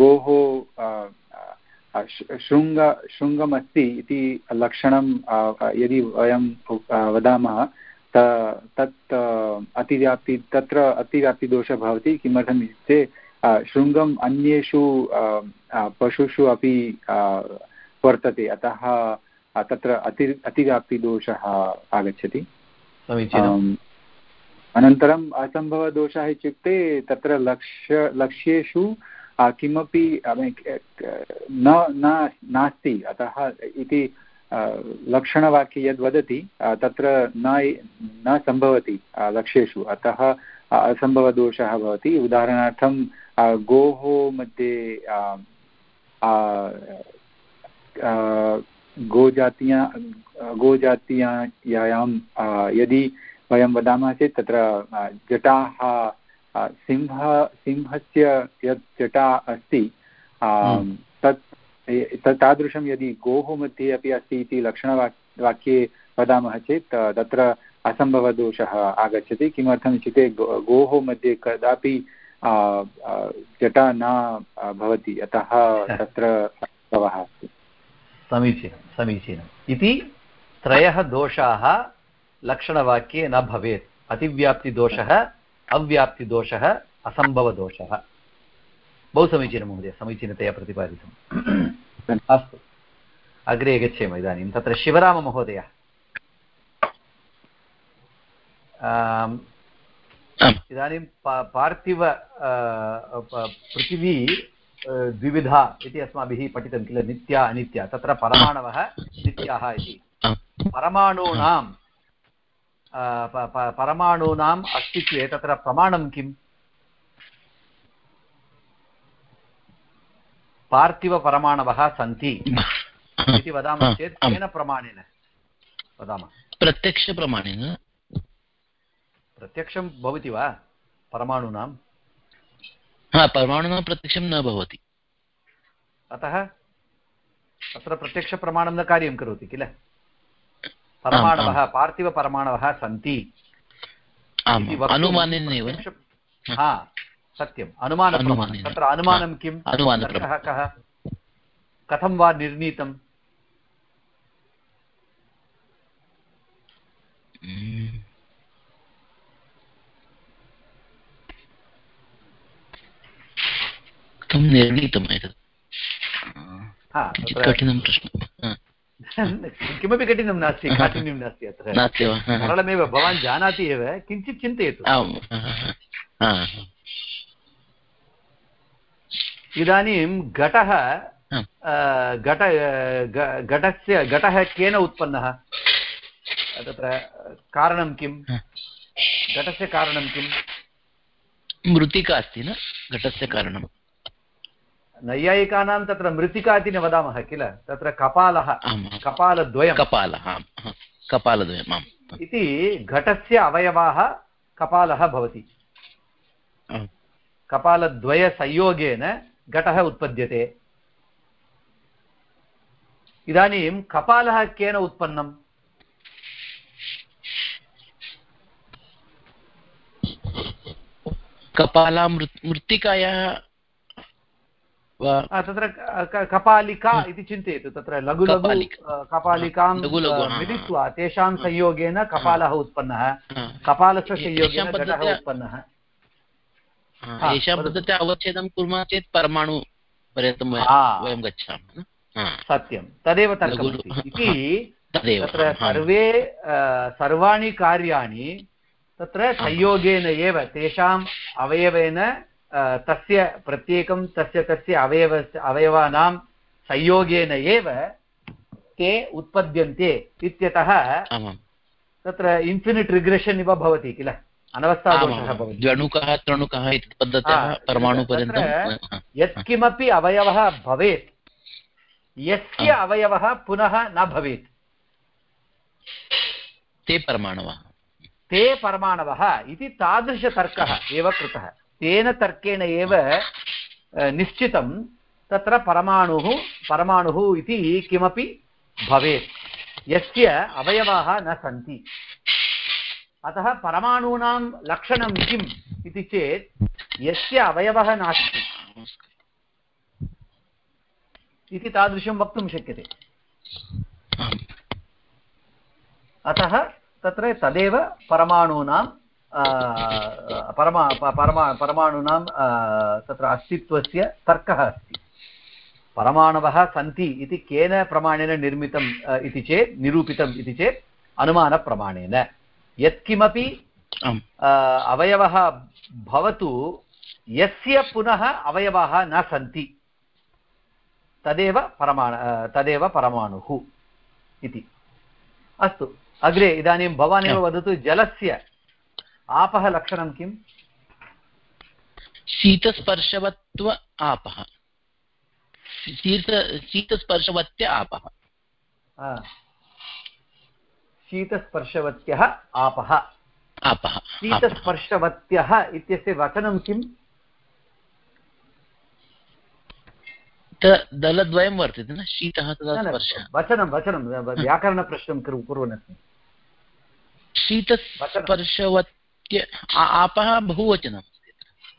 गोः शृङ्ग शृङ्गमस्ति इति लक्षणं यदि वयं वदामः तत् अतिव्याप्ति तत्र अतिव्याप्तिदोषः भवति किमर्थम् इत्युक्ते शृङ्गम् अन्येषु पशुषु अपि वर्तते अतः तत्र अति अतिव्याप्तिदोषः आगच्छति। समीचीनम् अनन्तरम् असम्भवदोषः इत्युक्ते तत्र लक्ष्य लक्ष्येषु किमपि न नास्ति अतः इति लक्षणवाक्ये यद् वदति तत्र न न सम्भवति लक्ष्येषु अतः असम्भवदोषः भवति उदाहरणार्थं गोः मध्ये गोजातीया गोजातीयायां यदि वयं वदामः चेत् तत्र जटाः सिंह सिंहस्य यत् जटा अस्ति हम्म। तत् तादृशं यदि गोः मध्ये अपि अस्ति इति लक्षणवाक् वाक्ये वदामः चेत् तत्र असम्भवदोषः आगच्छति। किमर्थम् इत्युक्ते गो- गोः मध्ये कदापि जटा न भवति। अतः तत्र असम्भवः अस्ति। समीचीनं समीचीनम् इति त्रयः दोषाः लक्षणवाक्ये न भवेत्। अतिव्याप्तिदोषः अव्याप्तिदोषः असम्भवदोषः। बहु समीचीनं महोदय समीचीनतया प्रतिपादितम्। अस्तु। अग्रे गच्छेम इदानीं। तत्र शिवराममहोदय इदानीं पा- पार्थिव पृथिवी द्विविधा इति अस्माभिः पठितं किल? नित्या अनित्या। तत्र परमाणवः नित्याः इति। परमाणूनां परमाणूनाम् अस्तित्वे तत्र प्रमाणं किम्? पार्थिवपरमाणवः सन्ति इति वदामः चेत्। केन प्रमाणेन वदामः। प्रत्यक्षप्रमाणेन? प्रत्यक्षं भवति वा परमाणूनां? हा परमाणुना प्रत्यक्षं न भवति। अतः तत्र प्रत्यक्षप्रमाणं न कार्यं करोति किल? परमाणवः पार्थिवपरमाणवः सन्ति। अनुमानेनैव। हा सत्यम्। अनुमानेन। तत्र अनुमानं अनुमानप्रमाणं। तर्कः कः कथं वा निर्णीतम्. कथं निर्णीतम् एतत्? कठिनं प्रश्नः। किमपि कठिनं नास्ति काठिन्यं नास्ति अत्र. सरलमेव भवान् जानाति एव किञ्चित् चिन्तयतु. इदानीं घटः. घट घटस्य घटः केन उत्पन्नः? तत्र कारणं किं घटस्य कारणं किं मृत्तिका अस्ति न? घटस्य कारणं नैयायिकानां तत्र मृत्तिका इति न वदामः किल? तत्र कपालः. कपालद्वयं कपालः कपालद्वयम् आम्। इति घटस्य अवयवाः कपालः भवति। कपालद्वयसंयोगेन घटः उत्पद्यते। इदानीं कपालः केन उत्पन्नम्? कपाला मृत् मृत्तिकायाः तत्र कपालिका इति चिन्तयतु तत्र लघु लघु कपालिकां। मिलित्वा तेषां संयोगेन कपालः उत्पन्नः। कपालस्य संयोगेन घटः उत्पन्नः। एषां। पद्धत्या अवच्छेदं कुर्मः चेत् परमाणु पर्यन्तं वयं गच्छामः सत्यं. तदेव इति तत्र। सर्वे सर्वाणि कार्याणि तत्र संयोगेन एव तेषाम् अवयवेन तस्य प्रत्येकं तस्य तस्य अवयव अवयवानां संयोगेन एव ते उत्पद्यन्ते इत्यतः तत्र इन्फिनिट् रिग्रेशन् इव भवति किल? अनवस्थादोषः भवति। इति पद्धत्याः परमाणुपर्यन्तं यत्किमपि अवयवः भवेत् यस्य अवयवः पुनः न भवेत्। ते परमाणवः। ते परमाणवः इति तादृशतर्कः एव कृतः। तेन तर्केण एव निश्चितं तत्र परमाणुः परमाणुः इति किमपि भवेत्। यस्य अवयवाः न सन्ति। अतः परमाणूनां लक्षणं किम् इति चेत् यस्य अवयवः नास्ति। इति तादृशं वक्तुं शक्यते। अतः तत्र तदेव परमाणूनां परमा परमा परमाणूनां तत्र अस्तित्वस्य तर्कः अस्ति। परमाणवः सन्ति इति केन प्रमाणेन निर्मितम् इति चेत् निरूपितम् इति चेत् अनुमानप्रमाणेन। यत्किमपि अवयवः भवतु यस्य पुनः अवयवाः न सन्ति तदेव परमाण तदेव परमाणुः इति। अस्तु अग्रे इदानीं भवानेव वदतु जलस्य आपः लक्षणं किम् शीतस्पर्शवत्व आपः। शीत शीतस्पर्शवत्य आपः। शीतस्पर्शवत्यः आपः। आपः। शीतस्पर्शवत्यः इत्यस्य वचनं किम्? दलद्वयं वर्तते न? शीतः तदा स्पर्शः। वचनं वचनं व्याकरणप्रश्नं कुर्वन्नस्मि। शीतस्पर्शवत्य आपः बहुवचनं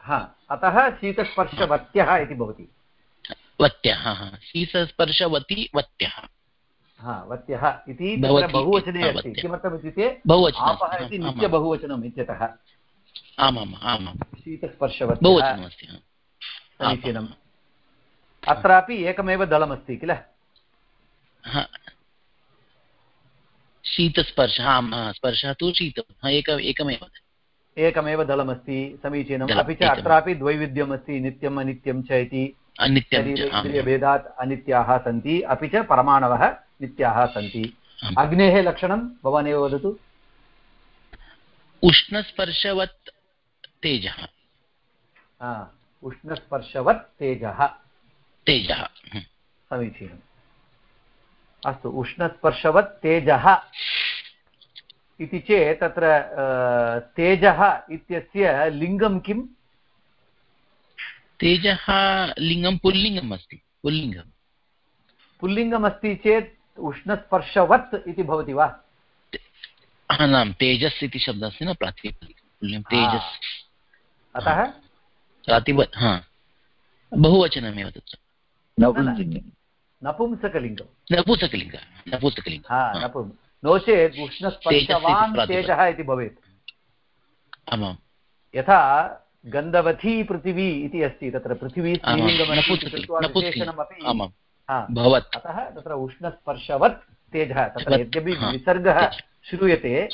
हा अतः शीतस्पर्शवत्यः इति भवति। वत्यः शीतस्पर्शवती वत्यः। वत्यः इति बहुवचने अस्ति। वत्यः। किमर्थम् इत्युक्ते आपः इति। नित्यबहुवचनम् इत्यतः आमाम् आमां शीतस्पर्शवत्यः समीचीनम्। अत्रापि एकमेव दलमस्ति किल? शीतस्पर्शः स्पर्शः तु शीतं एक एकमेव। एकमेव दलमस्ति समीचीनम्। अपि च। अत्रापि द्वैविध्यमस्ति नित्यम् अनित्यं च इति। अनित्यं शरीर च आम्। इन्द्रियभेदात् अनित्याः सन्ति। अपि च परमाणवः नित्याः सन्ति। अग्नेः लक्षणं भवानेव वदतु। उष्णस्पर्शवत् तेजः। उष्णस्पर्शवत् तेजः। तेजः। समीचीनम्। अस्तु उष्णस्पर्शवत् तेजः। इति चेत् तत्र तेजः इत्यस्य लिङ्गं किम्? तेजः लिङ्गं पुल्लिङ्गम् अस्ति। पुल्लिङ्गं पुल्लिङ्गमस्ति चेत् उष्णस्पर्शवत् इति भवति वा? हा, नाम तेजस् इति शब्दः अस्ति न प्रातिपदिकं तेजस्। अतः? प्रातिपद् हा। बहुवचनमेव तत्र। नपुंसकलिङ्गं नपुंसकलिङ्गं नपुंसकलिङ्ग नपुंसकलिङ्ग नपुं नो चेत् उष्णस्पर्शवान् तेजः इति भवेत्। आमां यथा गन्धवती पृथिवी इति अस्ति तत्र पृथिवी आमां भवत्। अतः तत्र उष्णस्पर्शवत् तेजः तत्र यद्यपि हा, विसर्गः। श्रूयते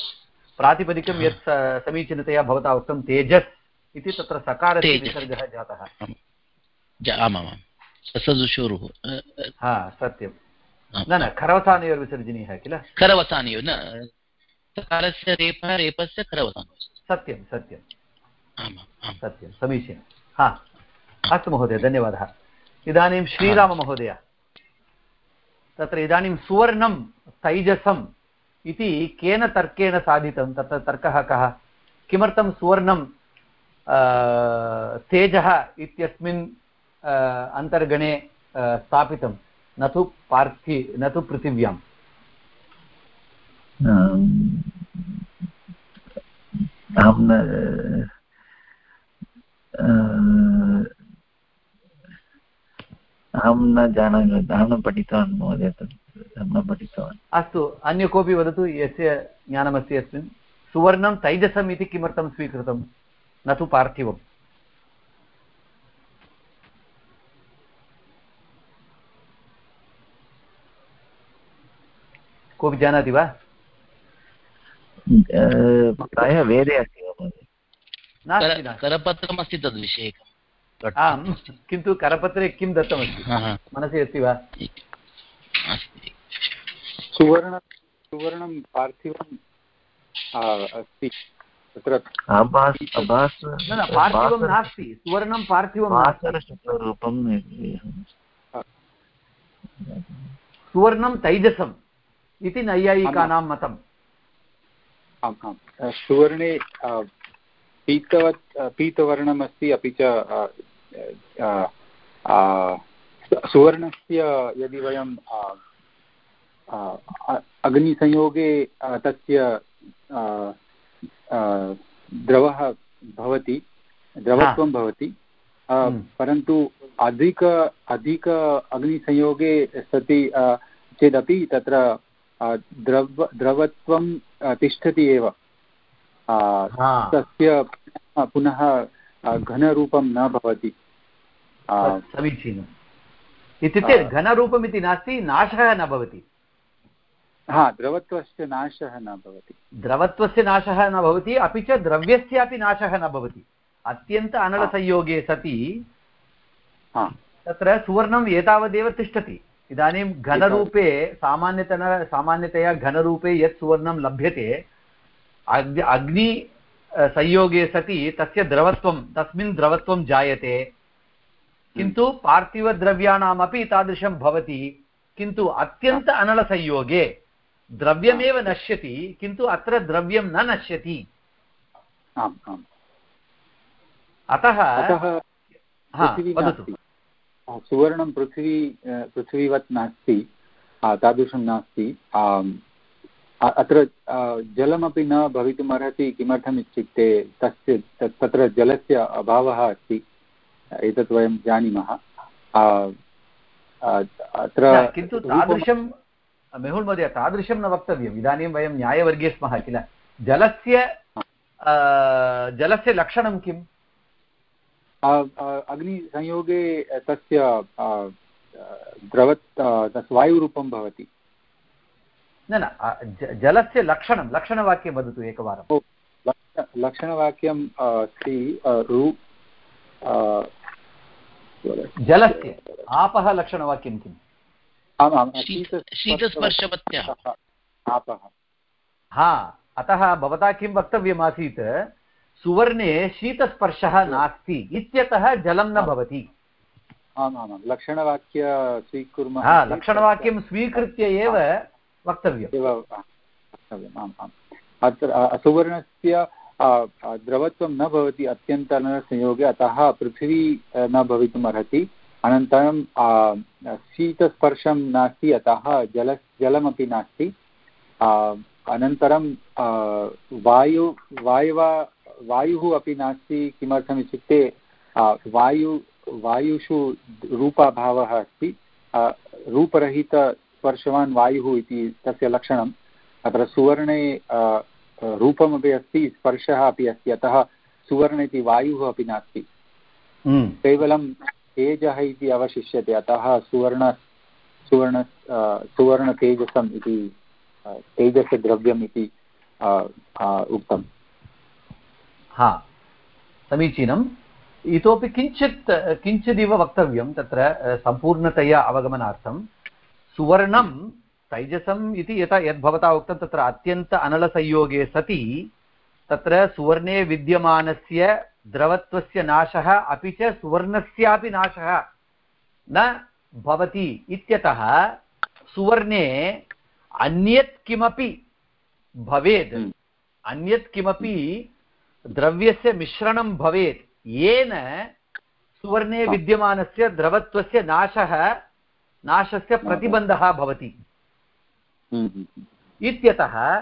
प्रातिपदिकं। यत् समीचीनतया भवता उक्तं तेजस् इति तत्र सकारस्य विसर्गः जातः। आमामां हा सत्यं न न खरवसानयोर्विसर्जनीयः किल? खरवसानयो न सकारस्य रेपः रेपस्य खरवसानयो सत्यं आमाम् आम्। सत्यं समीचीनं। हा। अस्तु महोदय धन्यवादः। इदानीं श्रीराममहोदय। तत्र इदानीं सुवर्णं, तैजसम् इति केन तर्केण साधितं? तत्र तर्कः कः? किमर्थं सुवर्णं तेजः इत्यस्मिन् अन्तर्गणे स्थापितं? न तु पार्थि न तु पृथिव्याम् अहं अहं न जानामि अहं न पठितवान् महोदय तत् अहं न पठितवान्। अस्तु अन्य कोऽपि वदतु यस्य ज्ञानमस्ति अस्मिन्। सुवर्णं तैजसम् इति किमर्थं स्वीकृतं न तु पार्थिवम्। कोऽपि जानाति वा? प्रायः वेदे अस्ति वा करपत्रमस्ति तद्विषये आम् किन्तु करपत्रे किं दत्तमस्ति? मनसि अस्ति वा? सुवर्ण सुवर्णं पार्थिवम् अस्ति। तत्र पार्थिवं नास्ति सुवर्णं पार्थिवं सुवर्णं तैजसम् इति नैयायिकानां मतम्। आम् आम्। सुवर्णे पीतवत् पीतवर्णमस्ति अपि च सुवर्णस्य यदि वयं अग्निसंयोगे तस्य द्रवः भवति द्रवत्वं भवति परन्तु अधिक अधिक अग्निसंयोगे सति चेदपि तत्र द्रव द्रवत्वं तिष्ठति एव। तस्य पुनः घनरूपं न भवति। समीचीनम्। इत्युक्ते घनरूपमिति नास्ति नाशः न भवति। हा द्रवत्वस्य नाशः न भवति। द्रवत्वस्य नाशः न भवति अपि च द्रव्यस्यापि नाशः न भवति। अत्यन्त अनलसंयोगे सति। तत्र सुवर्णम् एतावदेव तिष्ठति। इदानीं घनरूपे सामान्यतः सामान्यतया घनरूपे यत् सुवर्णं लभ्यते अग्नि संयोगे सति तस्य द्रवत्वं तस्मिन् द्रवत्वं जायते। किन्तु पार्थिवद्रव्याणामपि तादृशं भवति किन्तु अत्यन्त अनलसंयोगे द्रव्यमेव नश्यति किन्तु अत्र द्रव्यं न नश्यति। अतः वदतु। सुवर्णं पृथ्वी पृथ्वीवत् नास्ति। तादृशं नास्ति। अत्र जलमपि न भवितुमर्हति किमर्थम् इत्युक्ते तस्य तत्र जलस्य अभावः अस्ति एतत् वयं जानीमः। अत्र किन्तु तादृशं मेहुल् महोदय तादृशं न वक्तव्यम्। इदानीं वयं न्यायवर्गे स्मः किल? जलस्य जलस्य लक्षणं किम्? अग्निसंयोगे तस्य द्रवत् तस्य वायुरूपं भवति। न न जलस्य लक्षणं लक्षणवाक्यं वदतु एकवारं. लक्षणवाक्यं अस्ति जलस्य आपः लक्षणवाक्यं किम्? आम् आम् शीतस्पर्शवत्याः। आपः। हा अतः भवता किं वक्तव्यमासीत्? सुवर्णे शीतस्पर्शः नास्ति इत्यतः जलं न भवति। आम् आम् आम् लक्षणवाक्य स्वीकुर्मः लक्षणवाक्यं स्वीकृत्य एव वक्तव्यम्। एव वक्तव्यम्, आम् आम्। अत्र सुवर्णस्य द्रवत्वं न भवति अत्यन्तसंयोगे अतः पृथिवी न भवितुम् अर्हति। अनन्तरं शीतस्पर्शं नास्ति, अतः जल जलमपि नास्ति। अनन्तरं वायु, वायुवा, वायुः अपि नास्ति, किमर्थम् इत्युक्ते वायु, वायुषु रूपाभावः अस्ति। रूपरहितस्पर्शवान् वायुः इति तस्य लक्षणम्। अत्र सुवर्णे रूपमपि अस्ति स्पर्शः अपि अस्ति अतः सुवर्ण इति वायुः अपि नास्ति। केवलं तेजः इति अवशिष्यते अतः सुवर्ण सुवर्ण सुवर्णतेजसम् इति तेजसद्रव्यम् इति उक्तम्। हा। समीचीनम्। इतोपि किञ्चित् किञ्चिदिव वक्तव्यं तत्र सम्पूर्णतया अवगमनार्थं सुवर्णं तैजसम् इति यथा यद्भवता उक्तं तत्र अत्यन्त अनलसंयोगे सति तत्र सुवर्णे विद्यमानस्य द्रवत्वस्य नाशः अपि च सुवर्णस्यापि नाशः न भवति इत्यतः सुवर्णे अन्यत् किमपि भवेत् अन्यत् किमपि द्रव्यस्य मिश्रणं भवेत् येन सुवर्णे विद्यमानस्य द्रवत्वस्य नाशः नाशस्य प्रतिबन्धः भवति। हम्म, हम्म, हम्म। इत्यतः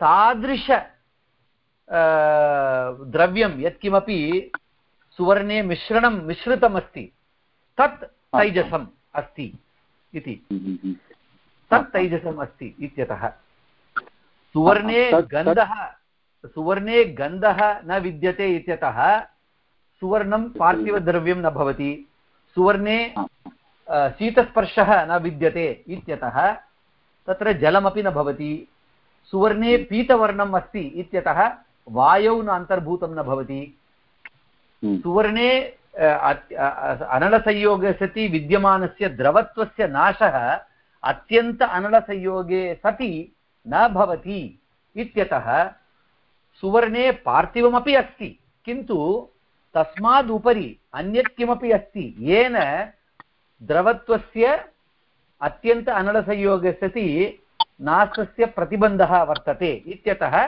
तादृश द्रव्यं यत्किमपि सुवर्णे मिश्रणं मिश्रितमस्ति। तत् तैजसम् अस्ति इति। तत् तैजसम् अस्ति इत्यतः। सुवर्णे तत्- गन्धः सुवर्णे गन्धः न विद्यते इत्यतः सुवर्णं पार्थिवद्रव्यं न भवति। सुवर्णे हा, शीतस्पर्शः न विद्यते इत्यतः तत्र जलमपि न भवति सुवर्णे पीतवर्णम् अस्ति इत्यतः वायौ न अन्तर्भूतं न भवति। हम्म, सुवर्णे अनलसंयोगे सति विद्यमानस्य द्रवत्वस्य नाशः अत्यन्त अनलसंयोगे सति न भवति इत्यतः सुवर्णे पार्थिवमपि अस्ति किन्तु तस्मादुपरि अन्यत् किमपि अस्ति येन द्रवत्वस्य अत्यन्त अनलसंयोगे सति नाशस्य प्रतिबन्धः वर्तते इत्यतः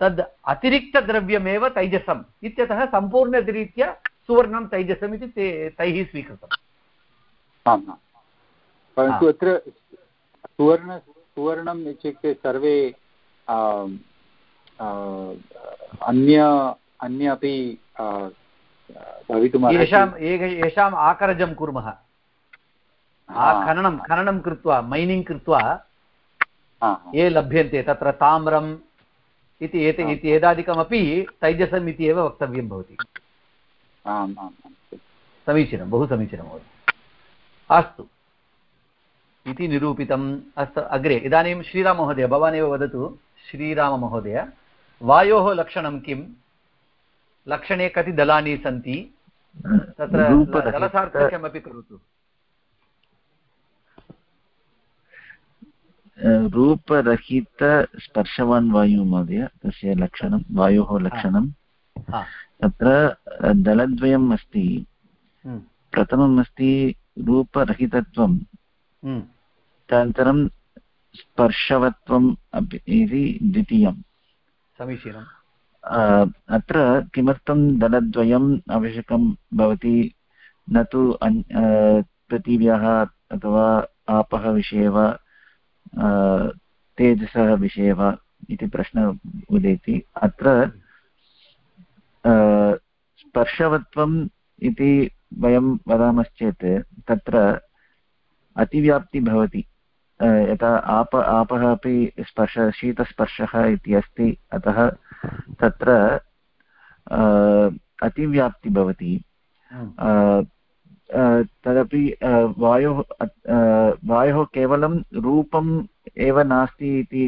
तद् अतिरिक्तद्रव्यमेव तैजसम् इत्यतः सम्पूर्णरीत्या सुवर्णं तैजसम् इति ते तैः स्वीकृतम्। आम् आम्। परन्तु अत्र सुवर्ण सुवर्णम् इत्युक्ते सर्वे अन्य अन्य अपि आ, भवितुमर्हति। येषाम् एक- येषाम् आकरजं कुर्मः। खननं खननं कृत्वा मैनिङ्ग् कृत्वा ये लभ्यन्ते तत्र ताम्रम् इति एते इति एतादिकमपि तैजसम् इति एव वक्तव्यं भवति। आम् आम् समीचीनं बहु समीचीनं महोदय। अस्तु। इति निरूपितम्। अस्तु अग्रे इदानीं श्रीराममहोदय भवानेव वदतु। श्रीराममहोदय वायोः लक्षणं किं? लक्षणे कति दलानि सन्ति? तत्र जलसार्थक्यमपि करोतु। रूपरहितस्पर्शवान् वायुः महोदय तस्य लक्षणं वायोः लक्षणं। तत्र दलद्वयम् अस्ति। हम्म, प्रथमम् अस्ति रूपरहितत्वं। हम्म, तदनन्तरं स्पर्शवत्वम् अपि इति द्वितीयं समीचीनम्। अत्र किमर्थं दलद्वयम् आवश्यकं भवति? न तु पृथिव्याः अथवा आपः विषये वा? तेजसः विषये वा इति प्रश्नः उदेति। अत्र स्पर्शवत्वम् इति वयं वदामश्चेत् तत्र अतिव्याप्ति भवति। यथा आप आपः अपि स्पर्श शीतस्पर्शः इति अस्ति अतः तत्र अतिव्याप्ति भवति। तदपि वायोः वायोः केवलं रूपम् एव नास्ति इति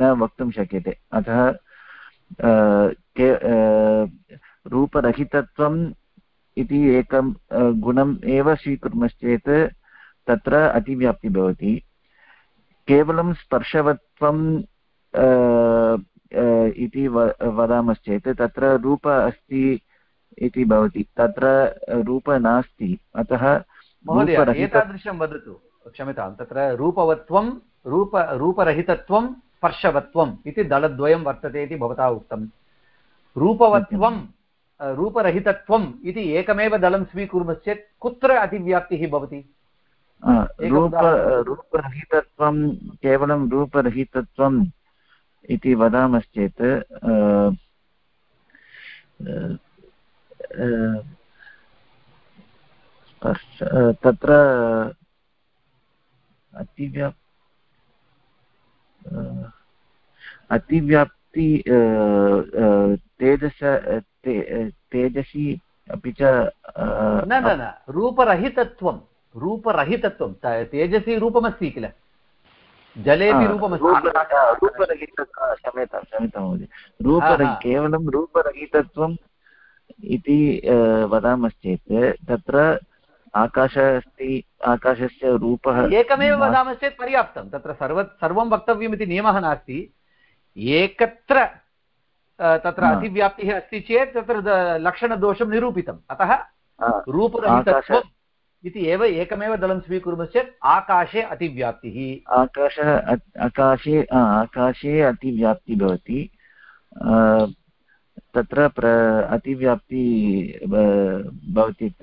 न वक्तुं शक्यते। अतः रूपरहितत्वम् इति एकं गुणम् एव स्वीकुर्मश्चेत् तत्र अतिव्याप्ति भवति। केवलं स्पर्शवत्वं इति वदामश्चेत् तत्र रूप अस्ति इति भवति। तत्र रूप नास्ति। अतः महोदय एतादृशं वदतु। क्षम्यतां तत्र रूपवत्वं रूप रूपरहितत्वं स्पर्शवत्वम् इति दलद्वयं वर्तते इति भवता उक्तं। रूपवत्वं रूपरहितत्वम् इति एकमेव दलं स्वीकुर्मश्चेत् कुत्र अतिव्याप्तिः भवति? रूप रूपरहितत्वं केवलं रूपरहितत्वम् इति वदामश्चेत् तत्र अतिव्याप् अतिव्याप्ति तेजस ते- तेजसि अपि च न न न रूपरहितत्वं रूपरहितत्वं तेजसी रूपमस्ति किल? जलेपि रूपमस्ति रूप- रूपरहित क्षम्यतां क्षम्यतां महोदय। रूपर। केवलं रूपरहितत्वम् इति वदामश्चेत् तत्र आकाशः अस्ति आकाशस्य रूपः एकमेव। वदामश्चेत् पर्याप्तं। तत्र सर्व सर्वं वक्तव्यमिति नियमः नास्ति। एकत्र तत्र अतिव्याप्तिः अस्ति चेत् तत्र लक्षणदोषं निरूपितम्। अतः रूपरहितत्वम् इति एव एकमेव दलं स्वीकुर्मश्चेत् आकाशे अतिव्याप्तिः। आकाशः आकाशे आकाशे अतिव्याप्ति भवति। तत्र प्र अतिव्याप्ति भवति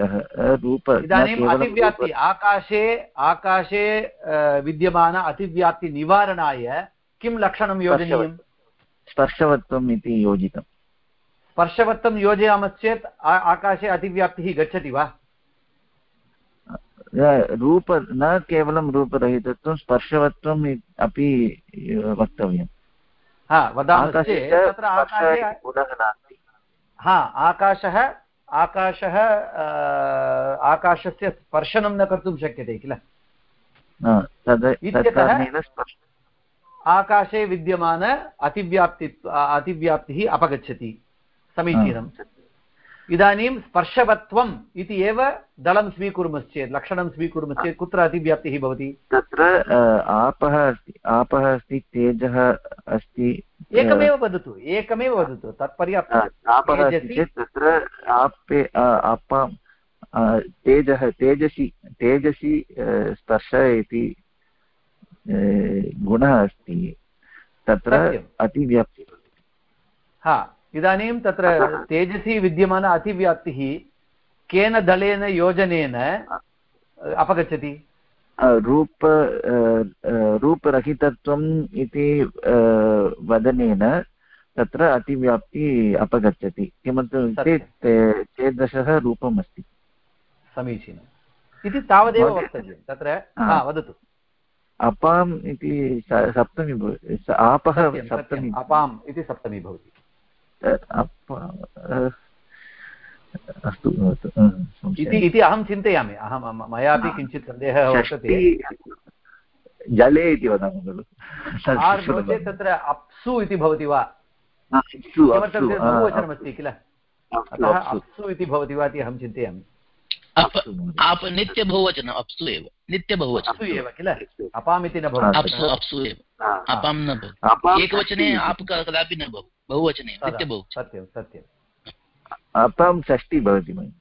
रूप इदानीम् अतिव्याप्ति आकाशे आकाशे विद्यमान अतिव्याप्तिनिवारणाय किं लक्षणं योजनीयं स्पर्शवत्वम् इति योजितम् स्पर्शवत्तं योजयामश्चेत् आकाशे अतिव्याप्तिः गच्छति वा? रूप न केवलं रूपरहितत्वं स्पर्शवत्वम् अपि वक्तव्यम्। हा वदामश्चेत् आकाशस्य तत्र आकाशे गुणः नास्ति हा आकाशः आकाशः आकाशस्य स्पर्शनं न कर्तुं शक्यते किल? इत्यतः- आकाशे विद्यमान अतिव्याप्ति अतिव्याप्तिः अपगच्छति समीचीनम्। इदानीं स्पर्शवत्वम् इति एव दलं स्वीकुर्मश्चेत् लक्षणं स्वीकुर्मश्चेत् कुत्र अतिव्याप्तिः भवति? तत्र आपः अस्ति आपः अस्ति तेजः अस्ति एकमेव वदतु एकमेव वदतु तत् अ, आपः अस्ति चेत् तत्र आपे आपां तेजः तेजसि तेजसि स्पर्श इति गुणः अस्ति। तत्र अतिव्याप्ति हा इदानीं तत्र तेजसि विद्यमान अतिव्याप्तिः केन दलेन योजनेन अपगच्छति? रूप रूपरहितत्वम् इति वदनेन तत्र अतिव्याप्ति अपगच्छति। किमर्थम् इत्युक्ते ते- तेजसः रूपम् अस्ति समीचीनम्। इति तावदेव वक्तव्यं। तत्र वदतु। अपाम् इति सप्तमी भवति। आपः सप्तमी। अपाम् इति सप्तमी भवति। अस्तु। इति अहं चिन्तयामि। अहं मयापि किञ्चित् सन्देहः वर्तते। जले इति वदामः खलु। नो चेत् तत्र अप्सु इति भवति वा? किमर्थं बहुवचनमस्ति किल? अतः अप्सु इति भवति वा इति अहं चिन्तयामि। अप अप्सु महोदय। आप अप्सु एव अप्सु एव किल? अपाम् इति न भवति। अप्सु अप्सु एव। अपां न भवति। एकवचने आप कदापि न भवति। बहुवचने तदा, नित्यबहुवचने सत्यं सत्यम् अपां षष्ठी भवति मयि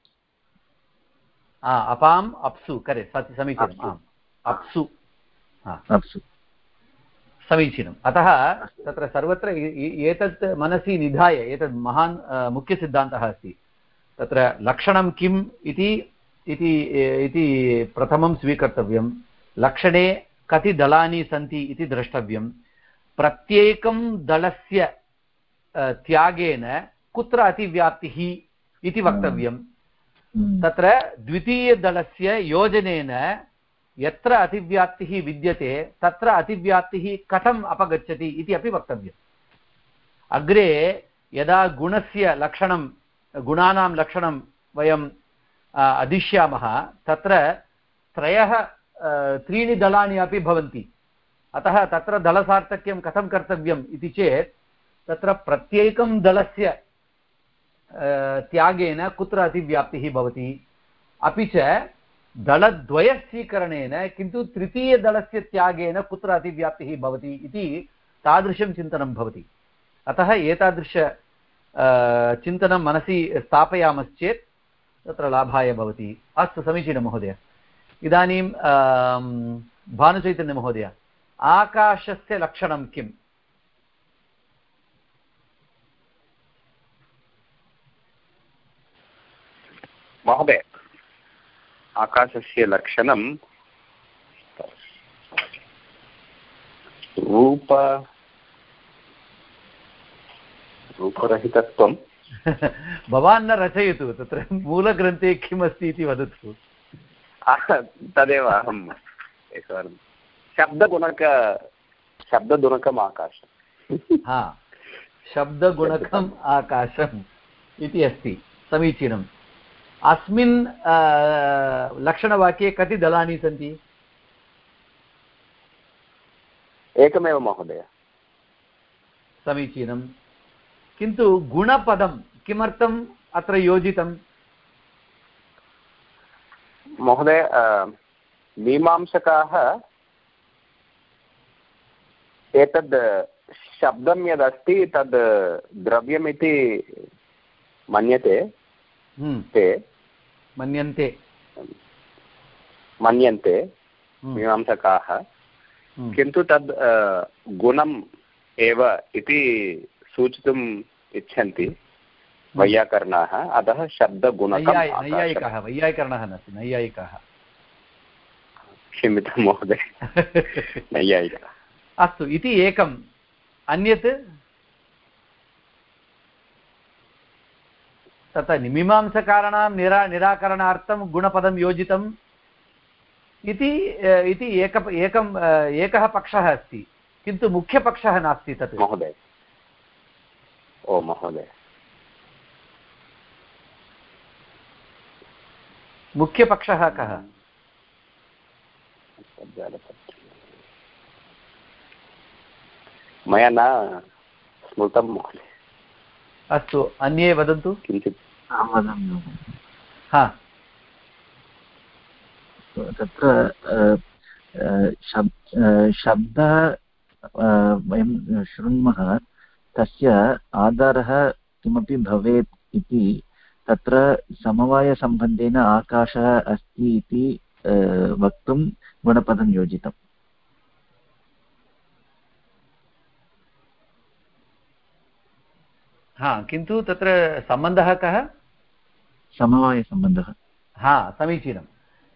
अपाम् अप्सु करे सत् समीचीनम् आम्। अप्सु। अप्सु। समीचीनम्। अतः तत्र सर्वत्र एतत् मनसि निधाय एतत् महान् मुख्यसिद्धान्तः अस्ति। तत्र लक्षणं किम् इति इति इति प्रथमं स्वीकर्तव्यं। लक्षणे कति दलानि सन्ति इति द्रष्टव्यं। प्रत्येकं दलस्य त्यागेन कुत्र अतिव्याप्तिः इति वक्तव्यं। हम्म। तत्र द्वितीयदलस्य योजनेन यत्र अतिव्याप्तिः विद्यते तत्र अतिव्याप्तिः कथम् अपगच्छति इति अपि वक्तव्यम्। अग्रे यदा गुणस्य लक्षणं गुणानां लक्षणं वयं अदिश्यामः, तत्र त्रयः त्रीणि दलानि अपि भवन्ति। अतः तत्र दलसार्थक्यं कथं कर्तव्यम् इति चेत्, तत्र प्रत्येकं दलस्य त्यागेन कुत्र अतिव्याप्तिः भवति। अपि च दलद्वयस्वीकरणेन, किन्तु तृतीयदलस्य त्यागेन कुत्र अतिव्याप्तिः भवति इति तादृशं चिन्तनं भवति। अतः एतादृश चिन्तनं मनसि स्थापयामश्चेत् तत्र लाभाय भवति। अस्तु समीचीनं महोदय। इदानीं अं, भानुचैतन्यमहोदय आकाशस्य लक्षणं किम् महोदय आकाशस्य लक्षणं रूप रूपरहितत्वं भवान् न रचयतु तत्र मूलग्रन्थे किमस्ति इति वदतु। तदेव अहम् एकवारं। शब्दगुणक शब्दगुणकम् आकाशम्। हा शब्दगुणकम् आकाशम् इति अस्ति समीचीनम्। अस्मिन् लक्षणवाक्ये कति दलानि सन्ति? एकमेव महोदय। समीचीनं किन्तु गुणपदं किमर्थम् अत्र योजितं महोदय मीमांसकाः एतद् शब्दं यदस्ति तद् द्रव्यमिति मन्यते। हम्म, ते। मन्यन्ते। मन्यन्ते हम्म, मीमांसकाः। हम्म, किन्तु तद् गुणम् एव इति सूचितुम् इच्छन्ति। वैयाकरणाः अतः आकाशम्। नैयायिकः वैयाकरणः नास्ति नैयायिकः। क्षम्यतां महोदय। नैयायिकः। अस्तु इति एकम्। अन्यत्? तत्र मीमांसकाराणां निरा निराकरणार्थं गुणपदं योजितम्। इति इति एक एकम् एकः पक्षः अस्ति किन्तु मुख्यपक्षः नास्ति तत्। महोदय। ओ महोदय। मुख्यपक्षः कः? मया न स्मृतं महोदय। अस्तु अन्ये वदन्तु। किञ्चित्। हा। तत्र शब् शब्दः वयं शृण्मः तस्य आधारः किमपि भवेत् इति तत्र समवायसम्बन्धेन आकाशः अस्ति इति वक्तुं गुणपदं योजितम्। हा किन्तु तत्र सम्बन्धः कः? समवायसम्बन्धः। हा समीचीनं।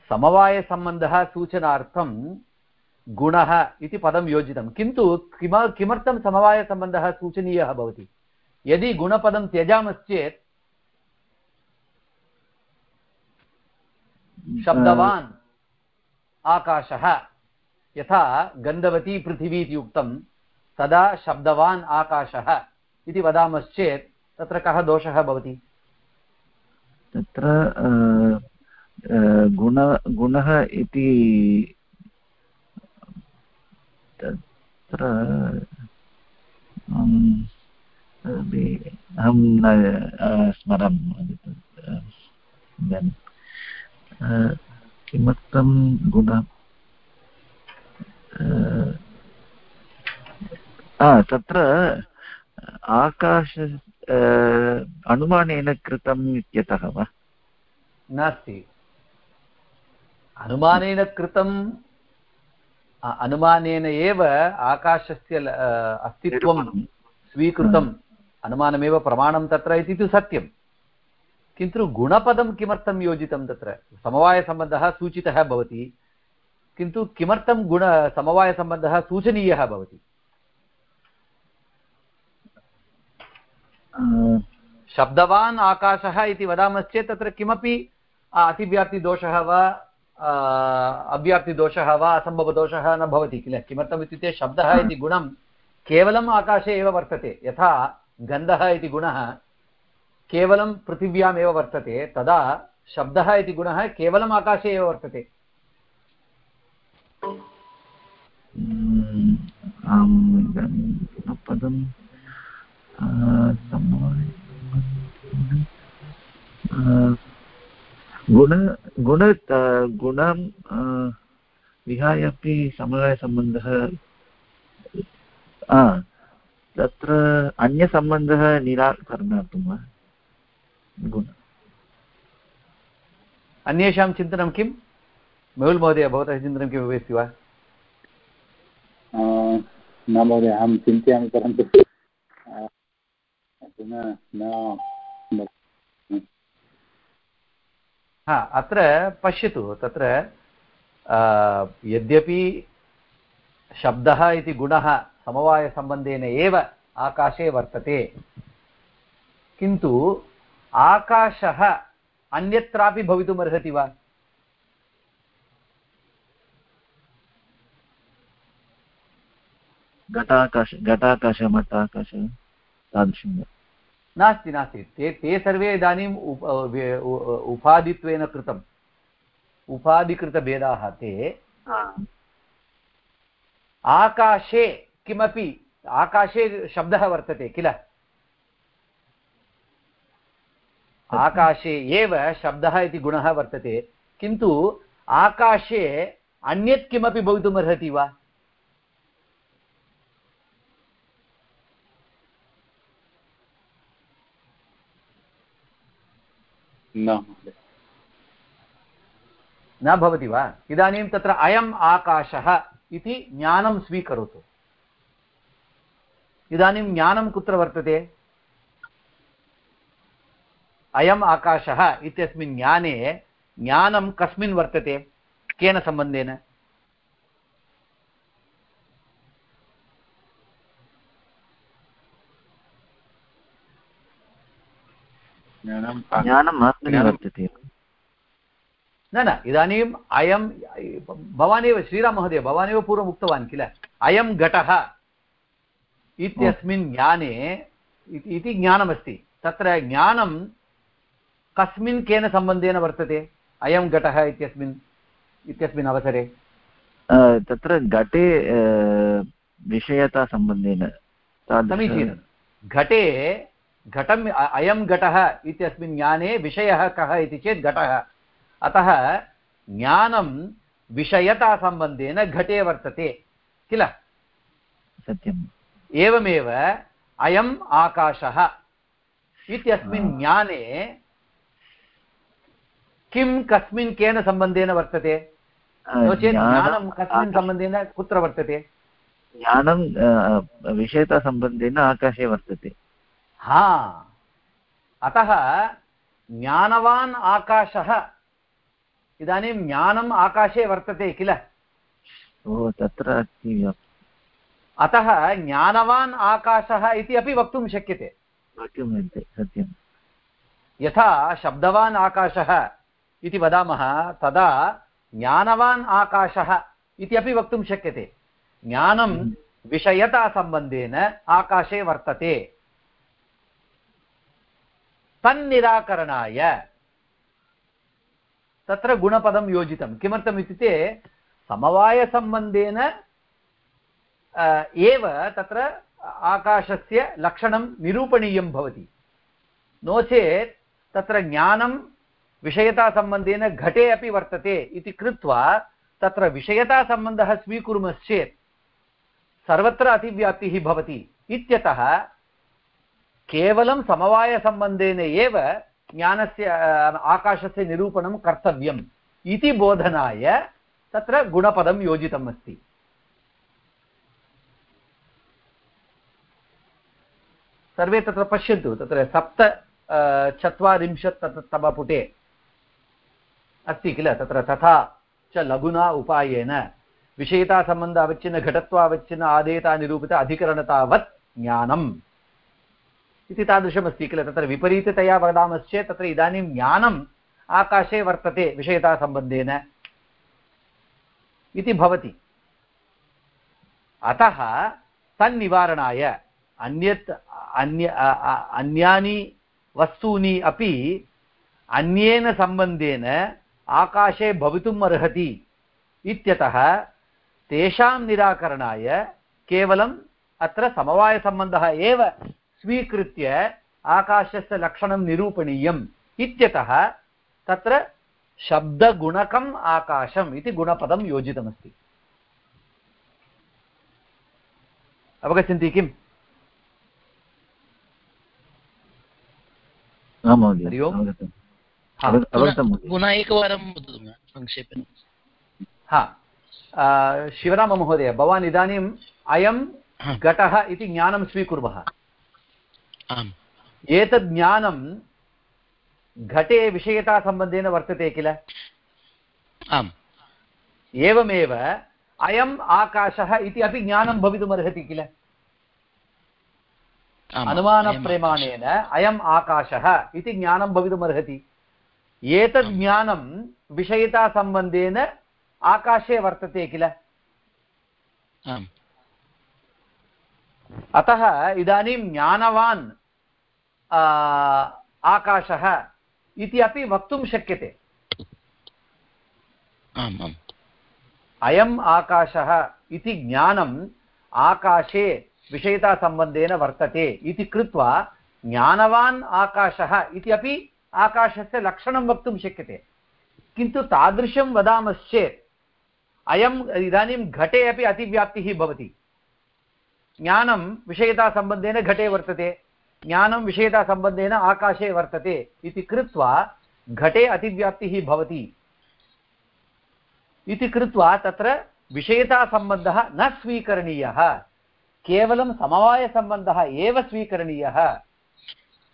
समवायसम्बन्धः सूचनार्थं गुणः इति पदं योजितं। किन्तु किम किमर्थं समवायसम्बन्धः सूचनीयः भवति? यदि गुणपदं त्यजामश्चेत् शब्दवान् आकाशः। यथा गन्धवती पृथिवी इति उक्तं तदा शब्दवान् आकाशः इति वदामश्चेत् तत्र कः दोषः भवति? तत्र गुण, गुणः इति, तत्र अहं न स्मरामि किमर्थं गुण तत्र आकाश अनुमानेन कृतम् इत्यतः वा? नास्ति। अनुमानेन कृतम् अनुमानेन एव आकाशस्य अस्तित्वं स्वीकृतम्। अनुमानमेव प्रमाणं तत्र इति तु सत्यं किन्तु गुणपदं किमर्थं योजितं तत्र? समवायसम्बन्धः सूचितः भवति किन्तु किमर्थं गुण समवायसम्बन्धः सूचनीयः भवति? शब्दवान् आकाशः इति वदामश्चेत् तत्र किमपि अतिव्याप्तिदोषः वा अव्याप्तिदोषः वा असम्भवदोषः न भवति किल? किमर्थम् इत्युक्ते शब्दः इति गुणं केवलम् आकाशे एव वर्तते यथा गन्धः इति गुणः केवलं पृथिव्यामेव वर्तते, तदा शब्दः इति गुणः केवलम् आकाशे एव वर्तते। पदं गुण गुण विहाय अपि समवायसम्बन्धः तत्र अन्यसम्बन्धः निराकरणार्थं वा? गुण। अन्येषां चिन्तनं किं? मेहुल् महोदय भवतः चिन्तनं किमपि अस्ति वा? न महोदय अहं चिन्तयामि परन्तु हा अत्र पश्यतु तत्र यद्यपि शब्दः इति गुणः समवायसम्बन्धेन एव आकाशे वर्तते किन्तु आकाशः अन्यत्रापि भवितुमर्हति वा? घटाकाश घटाकाश मठाकाश तादृशं वा नास्ति नास्ति। ते ते सर्वे इदानीम् उप उपाधित्वेन कृतम्। उपाधिकृतभेदाः ते आकाशे किमपि आकाशे शब्दः वर्तते किल? आकाशे एव शब्दः इति गुणः वर्तते किन्तु आकाशे अन्यत् किमपि भवितुमर्हति वा? न भवति वा? इदानीं तत्र अयम् आकाशः इति ज्ञानं स्वीकरोतु। इदानीं ज्ञानं कुत्र वर्तते? अयम् आकाशः इत्यस्मिन् ज्ञाने ज्ञानं कस्मिन् वर्तते? केन सम्बन्धेन? न न इदानीम् अयं भवानेव श्रीराममहोदय भवानेव पूर्वम् उक्तवान् किल? अयं घटः इत्यस्मिन् ज्ञाने इति ज्ञानमस्ति। तत्र ज्ञानं कस्मिन् केन सम्बन्धेन वर्तते? अयं घटः इत्यस्मिन् इत्यस्मिन् अवसरे। तत्र घटे विषयतासम्बन्धेन समीचीनं। घटे घटम् अयं घटः इत्यस्मिन् ज्ञाने विषयः कः इति चेत् घटः। अतः ज्ञानं विषयतासम्बन्धेन घटे वर्तते किल? सत्यम्। एवमेव अयम् आकाशः इत्यस्मिन् ज्ञाने किं कस्मिन् केन सम्बन्धेन वर्तते? नो चेत् ज्ञानं- कस्मिन् सम्बन्धेन कुत्र वर्तते? ज्ञानं विषयतासम्बन्धेन आकाशे वर्तते। हा। अतः ज्ञानवान् आकाशः इदानीं ज्ञानम् आकाशे वर्तते किल? ओ तत्र अस्ति। अतः ज्ञानवान् आकाशः इति अपि वक्तुं शक्यते। वाक्यमस्ति सत्यं यथा शब्दवान् आकाशः इति वदामः तदा ज्ञानवान् आकाशः इति अपि वक्तुं शक्यते। ज्ञानं विषयतासम्बन्धेन आकाशे वर्तते। तन्निराकरणाय तत्र गुणपदं योजितं। किमर्थम् इत्युक्ते समवायसम्बन्धेन एव तत्र आकाशस्य लक्षणं निरूपणीयं भवति। नो चेत् तत्र ज्ञानं विषयतासम्बन्धेन घटे अपि वर्तते इति कृत्वा तत्र विषयतासम्बन्धः स्वीकुर्मश्चेत् सर्वत्र अतिव्याप्तिः भवति इत्यतः केवलं समवायसम्बन्धेन एव ज्ञानस्य आकाशस्य निरूपणं कर्तव्यम् इति बोधनाय तत्र गुणपदं योजितम् अस्ति। सर्वे तत्र पश्यन्तु, तत्र सप्त चत्वारिंशत् तत्र तमपुटे अस्ति किल तत्र तथा च लघुना उपायेन। विषयितासम्बन्ध अवच्छिन्न घटत्वावच्छिन्न आदेयता निरूपित, अधिकरणतावत् ज्ञानम्। इति तादृशमस्ति किल तत्र विपरीततया वदामश्चेत् तत्र इदानीं ज्ञानम् आकाशे वर्तते विषयतासम्बन्धेन इति भवति। अतः तन्निवारणाय अन्यत् अन्य अन्यानि वस्तूनि अपि अन्येन सम्बन्धेन आकाशे भवितुम् अर्हति इत्यतः तेषां निराकरणाय केवलम् अत्र समवायसम्बन्धः एव स्वीकृत्य आकाशस्य लक्षणं निरूपणीयम् इत्यतः तत्र शब्दगुणकम् आकाशम् इति गुणपदं योजितमस्ति। अवगच्छन्ति किम्? हरि ओम्। पुनः एकवारं वदतु संक्षेपेण। हा शिवराममहोदय भवान् इदानीम् अयं घटः इति ज्ञानं स्वीकुर्मः आम्। एतद् ज्ञानं घटे विषयतासम्बन्धेन वर्तते किल? आम्। एवमेव अयम् आकाशः इति अपि ज्ञानं भवितुमर्हति किल? अनुमानप्रमाणेन अयम् आकाशः इति ज्ञानं भवितुमर्हति। एतद्। ज्ञानं विषयितासम्बन्धेन आकाशे वर्तते किल? अतः इदानीं ज्ञानवान् आकाशः इति अपि वक्तुं शक्यते। अयम् आकाशः इति ज्ञानम् आकाशे विषयतासम्बन्धेन वर्तते इति कृत्वा ज्ञानवान् आकाशः इति अपि आकाशस्य लक्षणं वक्तुं शक्यते। किन्तु तादृशं वदामश्चेत्, अयम् इदानीं घटे अपि अतिव्याप्तिः भवति। ज्ञानं विषयतासम्बन्धेन घटे वर्तते, ज्ञानं विषयतासम्बन्धेन आकाशे वर्तते इति कृत्वा घटे अतिव्याप्तिः भवति। इति कृत्वा तत्र विषयतासम्बन्धः न स्वीकरणीयः, केवलं समवायसम्बन्धः एव स्वीकरणीयः।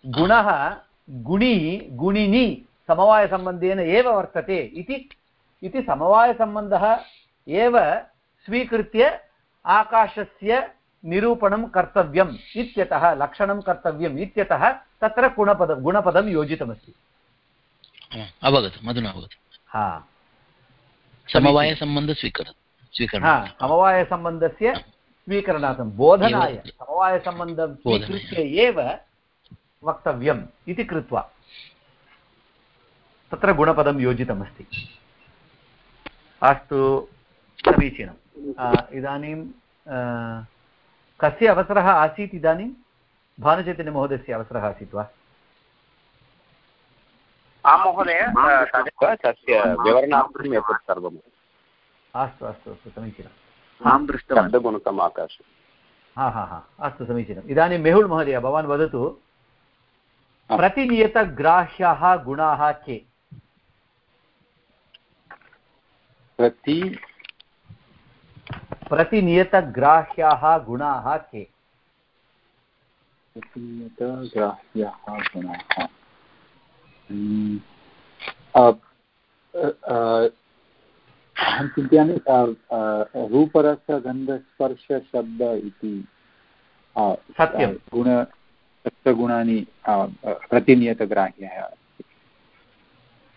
गुणः गुणी गुणिनि समवायसम्बन्धेन एव वर्तते इति इति समवायसम्बन्धः एव स्वीकृत्य आकाशस्य निरूपणं कर्तव्यम् इत्यतः लक्षणं कर्तव्यम् इत्यतः तत्र गुणपदं गुणपदं योजितमस्ति। अवगतम् अधुना अवगतम्। हा। हा समवायसम्बन्धस्य स्वीकरणार्थं बोधनाय समवायसम्बन्धं स्वीकृत्य एव वक्तव्यम् इति कृत्वा। तत्र गुणपदं योजितमस्ति। अस्तु समीचीनम् इदानीं कस्य अवसरः आसीत् इदानीं? भानुचैतन्यमहोदयस्य अवसरः आसीत् वा? आं महोदय तस्य विवरणार्थम् एतत् सर्वम्। अस्तु अस्तु अस्तु समीचीनम् आं दृष्टवान्। शब्दगुणकम् आकाशम्। हा हा हा अस्तु समीचीनम्। इदानीं मेहुल् महोदय भवान् वदतु। प्रतिनियतग्राह्याः गुणाः के। प्रति प्रतिनियतग्राह्याः गुणाः के। ग्राह्याः गुणाः। हम्म, अहं चिन्तयामि रूपरसगन्धस्पर्शशब्द इति। सत्यं। गुण सप्तगुणानि प्रतिनियतग्राह्यः।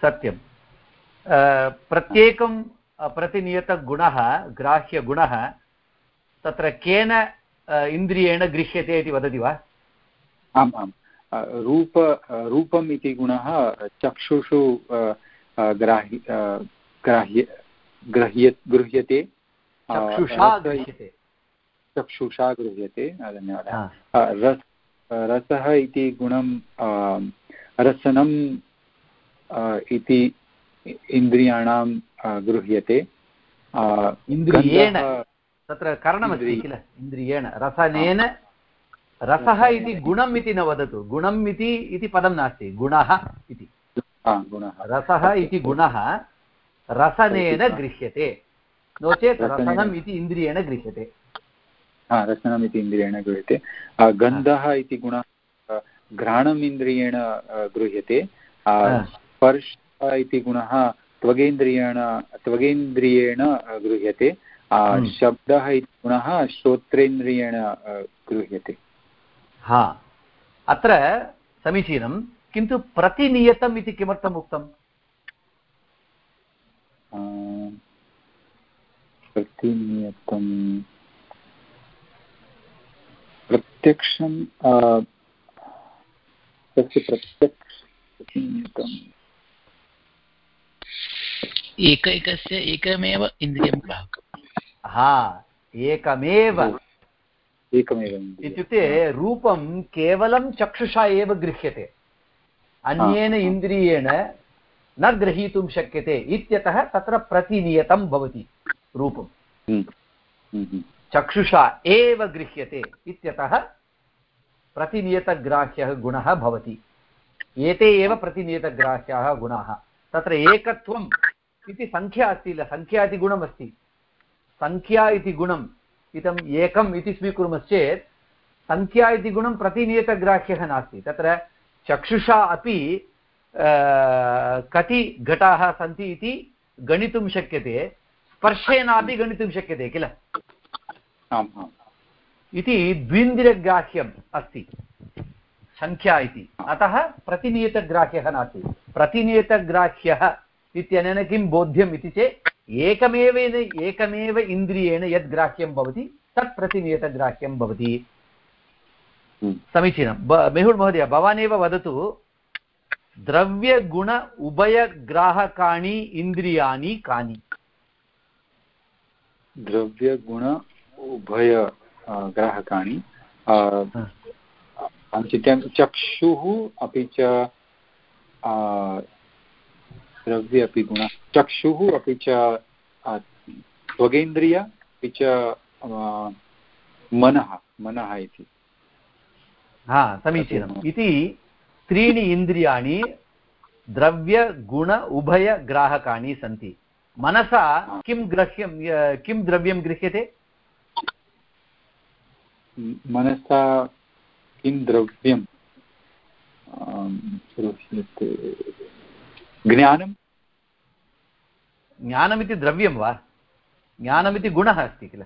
सत्यं प्रत्येकं प्रतिनियतगुणः ग्राह्यगुणः तत्र केन इन्द्रियेण गृह्यते इति वदति वा? आम् आम् रूप रूपम् इति गुणः चक्षुषु अ, ग्राह्य ग्राह्य गृह्य गृह्यते। चक्षुषा गृह्यते। चक्षुषा गृह्यते। धन्यवादः। रस रसः इति गुणं रसनम् इति इन्द्रियाणां गृह्यते। इन्द्रियेण तत्र करणमस्ति किल? इन्द्रियेण रसनेन रसः इति गुणम् इति न वदतु। गुणम् इति इति पदं नास्ति। गुणः इति। रसः इति गुणः रसनेन गृह्यते। नो चेत् रसनम् इति इन्द्रियेण गृह्यते। हा रसनम् इति इन्द्रियेण गृह्यते गन्धः इति गुणः घ्राणम् इन्द्रियेण गृह्यते। स्पर्श इति गुणः त्वगेन्द्रियेण त्वगेन्द्रियेण गृह्यते। हम्म। शब्दः इति गुणः श्रोत्रेन्द्रियेण गृह्यते। हा। अत्र समीचीनं किन्तु प्रतिनियतम् इति किमर्थम् उक्तम्? अ, प्रतिनियतं प्रत्यक्षं तस्य प्रत्यक्ष एकैकस्य एकमेव इन्द्रियं ग्राहकम्। हा एकमेव। एकमेव इत्युक्ते रूपं केवलं चक्षुषा एव गृह्यते। अन्येन। इन्द्रियेण न ग्रहीतुं शक्यते इत्यतः तत्र प्रतिनियतं भवति रूपं। हम्म, हम्म, हम्म। चक्षुषा एव गृह्यते इत्यतः प्रतिनियतग्राह्यः गुणः भवति। एते एव प्रतिनियतग्राह्याः गुणाः। तत्र एकत्वम् इति सङ्ख्या अस्ति किल सङ्ख्या इति गुणमस्ति। सङ्ख्या इति गुणम् इदम् एकम् इति स्वीकुर्मश्चेत् सङ्ख्या इति गुणं प्रतिनियतग्राह्यः नास्ति। तत्र चक्षुषा अपि कति घटाः सन्ति इति गणितुं शक्यते। स्पर्शेनापि गणितुं शक्यते किल? इति द्विन्द्रियग्राह्यम् अस्ति। सङ्ख्या इति। अतः प्रतिनियतग्राह्यः नास्ति। प्रतिनियतग्राह्यः इत्यनेन किं बोध्यम् इति चेत् एकमेव एकमेव इन्द्रियेण यद् ग्राह्यं भवति तत् प्रतिनियतग्राह्यं भवति। हम्म। समीचीनं। मेहुल् महोदय भवानेव वदतु द्रव्यगुण उभयग्राहकाणि इन्द्रियाणि कानि? द्रव्यगुण उभय ग्राहकाणि। अ, हा. अहं चिन्तयामि चक्षुः अपि च अ, द्रव्य अपि गुण। चक्षुः अपि च अ, त्वगेन्द्रिय अपि च मनः मनः इति। हा समीचीनम्। इति त्रीणि इन्द्रियाणि द्रव्यगुण उभयग्राहकाणि सन्ति। मनसा किं ग्रह्यं किं द्रव्यं गृह्यते? मनसा किं द्रव्यं? आम्, ज्ञानं? ज्ञानमिति द्रव्यं वा? ज्ञानमिति गुणः अस्ति किल।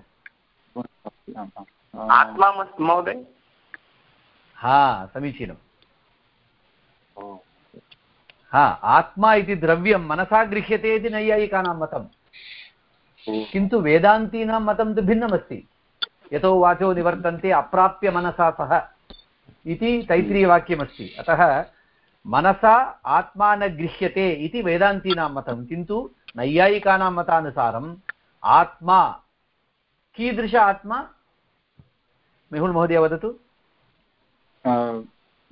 आत्मा महोदय। हा समीचीनम्। हा आत्मा इति द्रव्यं मनसा गृह्यते इति नैयायिकानां मतम्। ओ, किन्तु वेदान्तीनां मतं तु भिन्नमस्ति। यतो वाचो निवर्तन्ते अप्राप्य मनसा सह इति तैत्रीयवाक्यमस्ति। अतः मनसा आत्मा न गृह्यते इति वेदान्तीनां मतं किन्तु नैयायिकानां मतानुसारम् आत्मा कीदृश आत्मा? मेहुल् महोदय वदतु।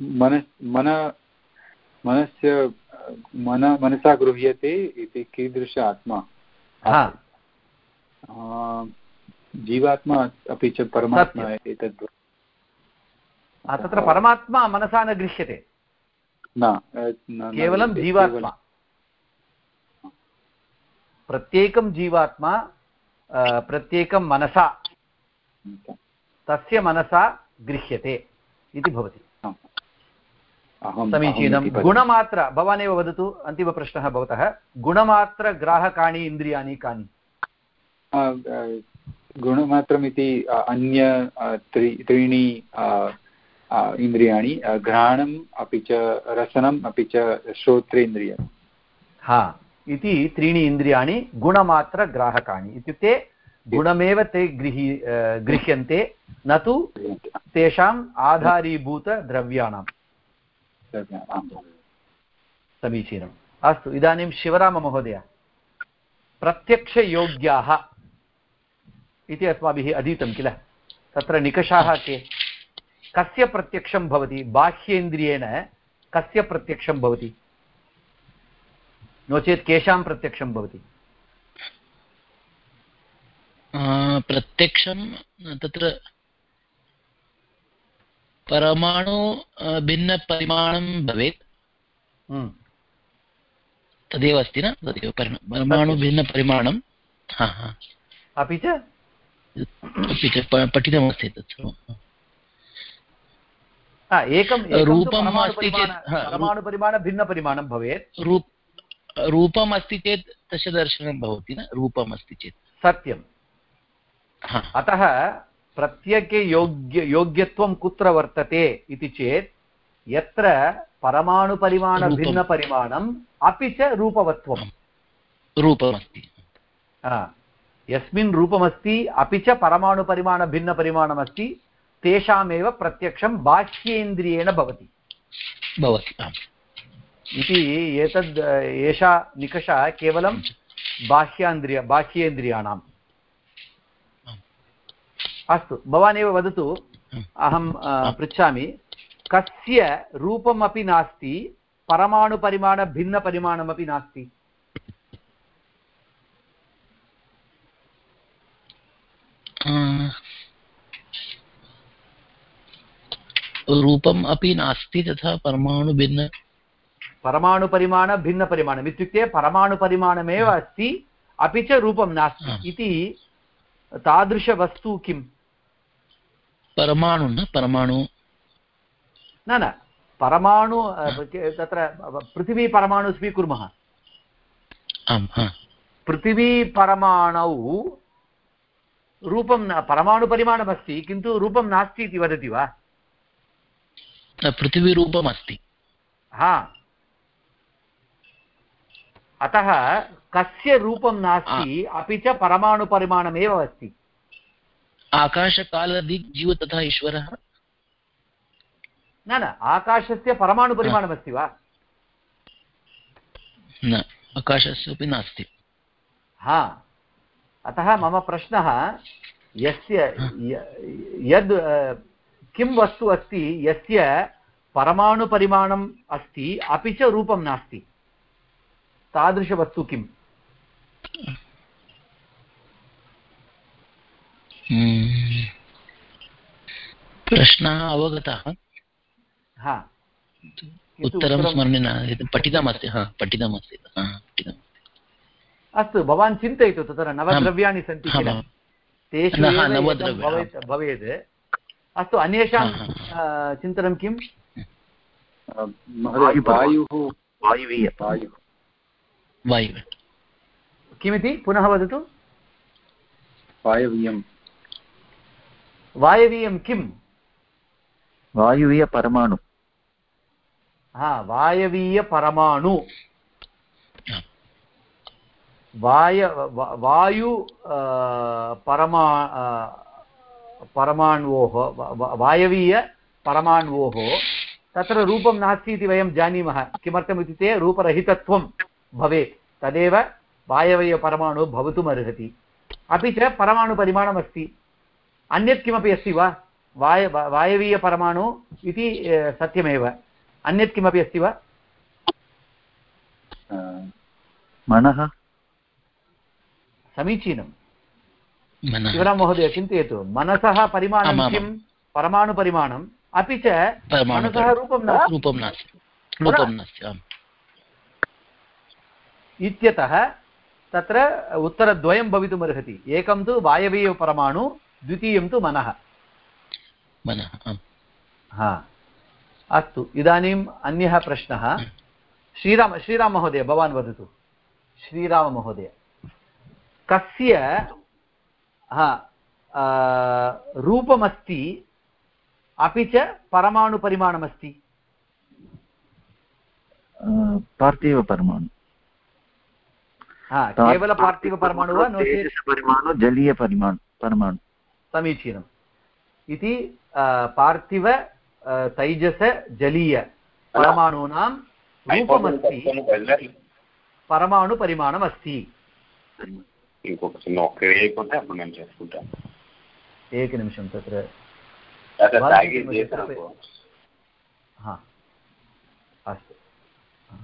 मन मन मनस्य मन मनसा गृह्यते इति कीदृश आत्मा? हा। जीवात्मा अपि च परमात्मा एतद् तत्र परमात्मा मनसा न गृह्यते न केवलं जीवात्मा। प्रत्येकं जीवात्मा प्रत्येकं मनसा तस्य मनसा गृह्यते इति भवति। समीचीनं। गुणमात्र भवानेव वदतु अन्तिमप्रश्नः भवतः। गुणमात्रग्राहकाणि इन्द्रियाणि कानि? गुणमात्रमिति अन्य त्रि त्रीणि इन्द्रियाणि घ्राणम् अपि च रसनम् अपि च श्रोत्रेन्द्रियम्। हा इति त्रीणि इन्द्रियाणि गुणमात्रग्राहकाणि इत्युक्ते गुणमेव ते गृही गृह्यन्ते न तु तेषाम् आधारीभूतद्रव्याणां समीचीनम्। अस्तु इदानीं शिवराममहोदय। प्रत्यक्षयोग्याः इति अस्माभिः अधीतं किल? तत्र निकषाः के? कस्य प्रत्यक्षं भवति? बाह्येन्द्रियेण कस्य प्रत्यक्षं भवति? नो चेत् केषां प्रत्यक्षं भवति? प्रत्यक्षं तत्र परमाणु भिन्नपरिमाणं भवेत्। हम्म, तदेव अस्ति न? तदेव परि- भिन्नपरिमाणं। हा हा। अपि च अपि च पठितमस्ति तत्। सर्वं एकं रूपम् अस्ति चेत्- परमाणुपरिमाणभिन्नपरिमाणं भवेत्। रूप रूपम् अस्ति चेत् तस्य दर्शनं भवति न? रूपम् अस्ति चेत्। सत्यं हा। अतः प्रत्येके योग्य योग्यत्वं कुत्र वर्तते इति चेत् यत्र परमाणुपरिमाणभिन्नपरिमाणम् अपि च रूपवत्वं रूपमस्ति हा, यस्मिन् रूपमस्ति अपि च परमाणुपरिमाणभिन्नपरिमाणमस्ति तेषामेव प्रत्यक्षं बाह्येन्द्रियेण भवति भवति आम् इति एतद् एषा निकषा केवलं बाह्यान्द्रिय बाह्येन्द्रियाणाम् अस्तु भवानेव वदतु अहं अ, पृच्छामि कस्य रूपमपि नास्ति परमाणुपरिमाणभिन्नपरिमाणमपि नास्ति रूपम् अपि नास्ति तथा परमाणुभिन्न परमाणुपरिमाणभिन्नपरिमाणम् इत्युक्ते परमाणुपरिमाणमेव अस्ति अपि च रूपं नास्ति। इति तादृशवस्तु किम्? परमाणु न परमाणु। न न। परमाणु तत्र पृथिवीपरमाणु स्वीकुर्मः। पृथिवीपरमाणौ रूपं न परमाणुपरिमाणमस्ति किन्तु रूपं नास्ति इति वदति वा? न, पृथिवीरूपम् अस्ति हा। अतः कस्य रूपं नास्ति अपि च परमाणुपरिमाणमेव अस्ति। आकाशकालदिक् जीव तथा ईश्वरः? न न आकाशस्य परमाणुपरिमाणमस्ति वा? न आकाशस्य अपि नास्ति। हा। अतः मम प्रश्नः यस्य यद् किं वस्तु अस्ति यस्य परमाणुपरिमाणम् अस्ति अपि च रूपं नास्ति। तादृशवस्तु किम्? हम्म। प्रश्नः अवगतः? हा। उत्तरं उत्तरं- स्मरणे न पठितमस्ति हा पठितमस्ति हा पठितम्। अस्तु भवान् चिन्तयतु तत्र नवद्रव्याणि सन्ति किल। तेषु हा, भवेत् भवेत् अस्तु अन्येषां चिन्तनं वायुः किमिति? पुनः वदतु। वायवीयं वायवीयं किम्? वायुवीयपरमाणु। हा वायवीयपरमाणु। वाय वायु परमा परमाण्वोः वायवीयपरमाण्वोः तत्र रूपं नास्ति इति वयं जानीमः। किमर्थम् इत्युक्ते रूपरहितत्वं भवेत्। तदेव वायवीयपरमाणुः भवितुमर्हति। अपि च परमाणुपरिमाणमस्ति। अन्यत् किमपि अस्ति वा? वाय वायवीयपरमाणु इति सत्यमेव। अन्यत् किमपि अस्ति वा? मनः समीचीनं मनः। शिवराम महोदय चिन्तयतु। मनसः परिमाणं। किं परमाणुपरिमाणम्। अपि च मनसः रूपं रूपं नास्ति। इत्यतः तत्र उत्तरद्वयं भवितुमर्हति एकं तु वायवीयपरमाणु द्वितीयं तु मनः। मनः हा। अस्तु इदानीम् अन्यः प्रश्नः। श्रीराम श्रीराममहोदय भवान् वदतु। श्रीराममहोदय कस्य हा रूपमस्ति अपि च परमाणुपरिमाणमस्ति? पार्थिवपरमाणु। केवलपार्थिवपरमाणु वा नो चेत्? जलीयपरिमाणु परमाणु। समीचीनम् इति पार्थिव तैजस जलीय परमाणूनां रूपमस्ति। परमाणुपरिमाणमस्ति। ఇంకొక నొక్క వేయకుండా అప్పుడు నేను చేసుకుంటాను एकनिमिषं तत्र అదే వాళ్ళకి తాగి ఏమో చేసినప్పుడు చెప్పే- हा अस्तु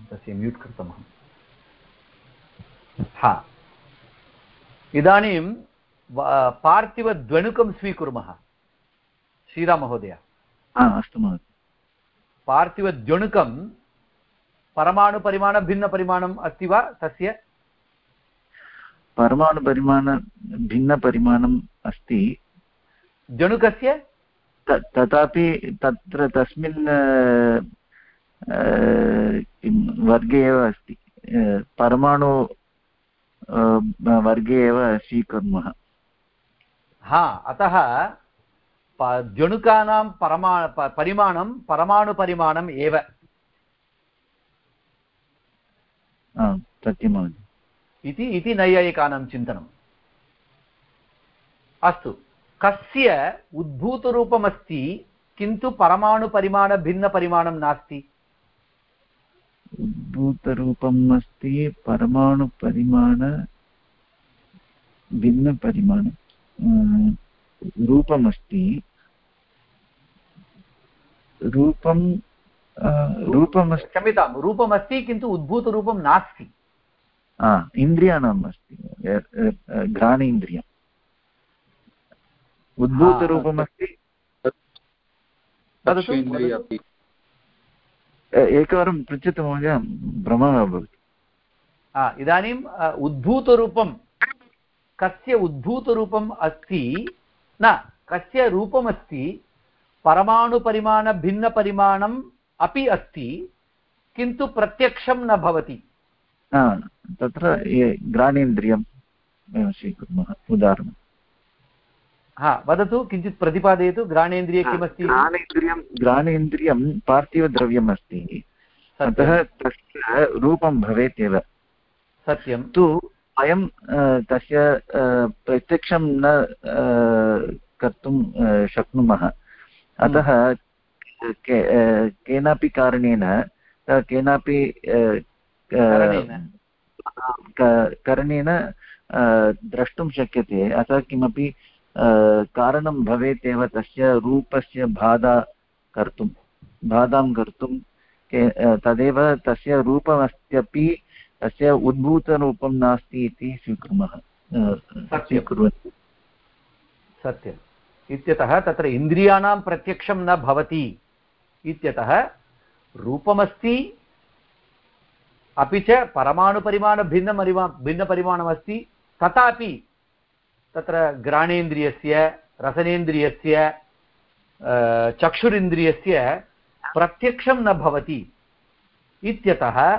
तस्य म्यूट् कृतमहं हा इदानीं वा- पार्थिवद्वणुकं स्वीकुर्मः श्रीराममहोदय हा अस्तु महोदय पार्थिवद्वणुकं परमाणुपरिमाणभिन्नपरिमाणम् अस्ति वा तस्य परमाणुपरिमाण भिन्नपरिमाणम् अस्ति। द्वणुकस्य त- तथापि तत्र तस्मिन् वर्गे एव अस्ति। परमाणु वर्गे एव स्वीकुर्मः। हा अतः द्वणुकानां परमा परिमाणं परमाणुपरिमाणम् एव। सत्यं महोदय। इति इति नैयायिकानां चिन्तनम्। अस्तु। कस्य उद्भूतरूपमस्ति किन्तु परमाणुपरिमाणभिन्नपरिमाणं नास्ति? उद्भूतरूपम् अस्ति परमाणुपरिमाण भिन्नपरिमाण अ, रूपमस्ति। रूपं अ, रूपमस्ति क्षम्यतां रूपमस्ति किन्तु उद्भूतरूपं नास्ति। हा इन्द्रियाणाम् अस्ति घ्राणेन्द्रियम् उद्भूतरूपमस्ति। एकवारं पृच्छतु महोदय भ्रमः अभवत् इदानीम् उद्भूतरूपं कस्य उद्भूतरूपम् अस्ति न कस्य रूपमस्ति परमाणुपरिमाणभिन्नपरिमाणम् अपि अस्ति किन्तु प्रत्यक्षं न भवति तत्र ये घ्राणेन्द्रियं वयं स्वीकुर्मः उदाहरणं हा वदतु किञ्चित् प्रतिपादयतु घ्राणेन्द्रिये किमस्ति? घ्राणेन्द्रियं घ्राणेन्द्रियं पार्थिवद्रव्यम् अस्ति अतः तस्य रूपं भवेत् एव सत्यं तु वयं तस्य प्रत्यक्षं न कर्तुं शक्नुमः। अतः के अ, केनापि कारणेन केनापि करणेन। द्रष्टुं शक्यते। अतः किमपि कारणं भवेत् एव तस्य रूपस्य बाधा कर्तुं बाधां कर्तुं तदेव तस्य रूपमस्त्यपि तस्य उद्भूतरूपं नास्ति इति स्वीकुर्मः स्वीकुर्वन्ति। सत्यम्। इत्यतः तत्र इन्द्रियाणां प्रत्यक्षं न भवति इत्यतः रूपमस्ति अपि च परमाणुपरिमाणभिन्नपरिमा भिन्नपरिमाणमस्ति। तथापि तत्र घ्राणेन्द्रियस्य रसनेन्द्रियस्य चक्षुरिन्द्रियस्य प्रत्यक्षं न भवति इत्यतः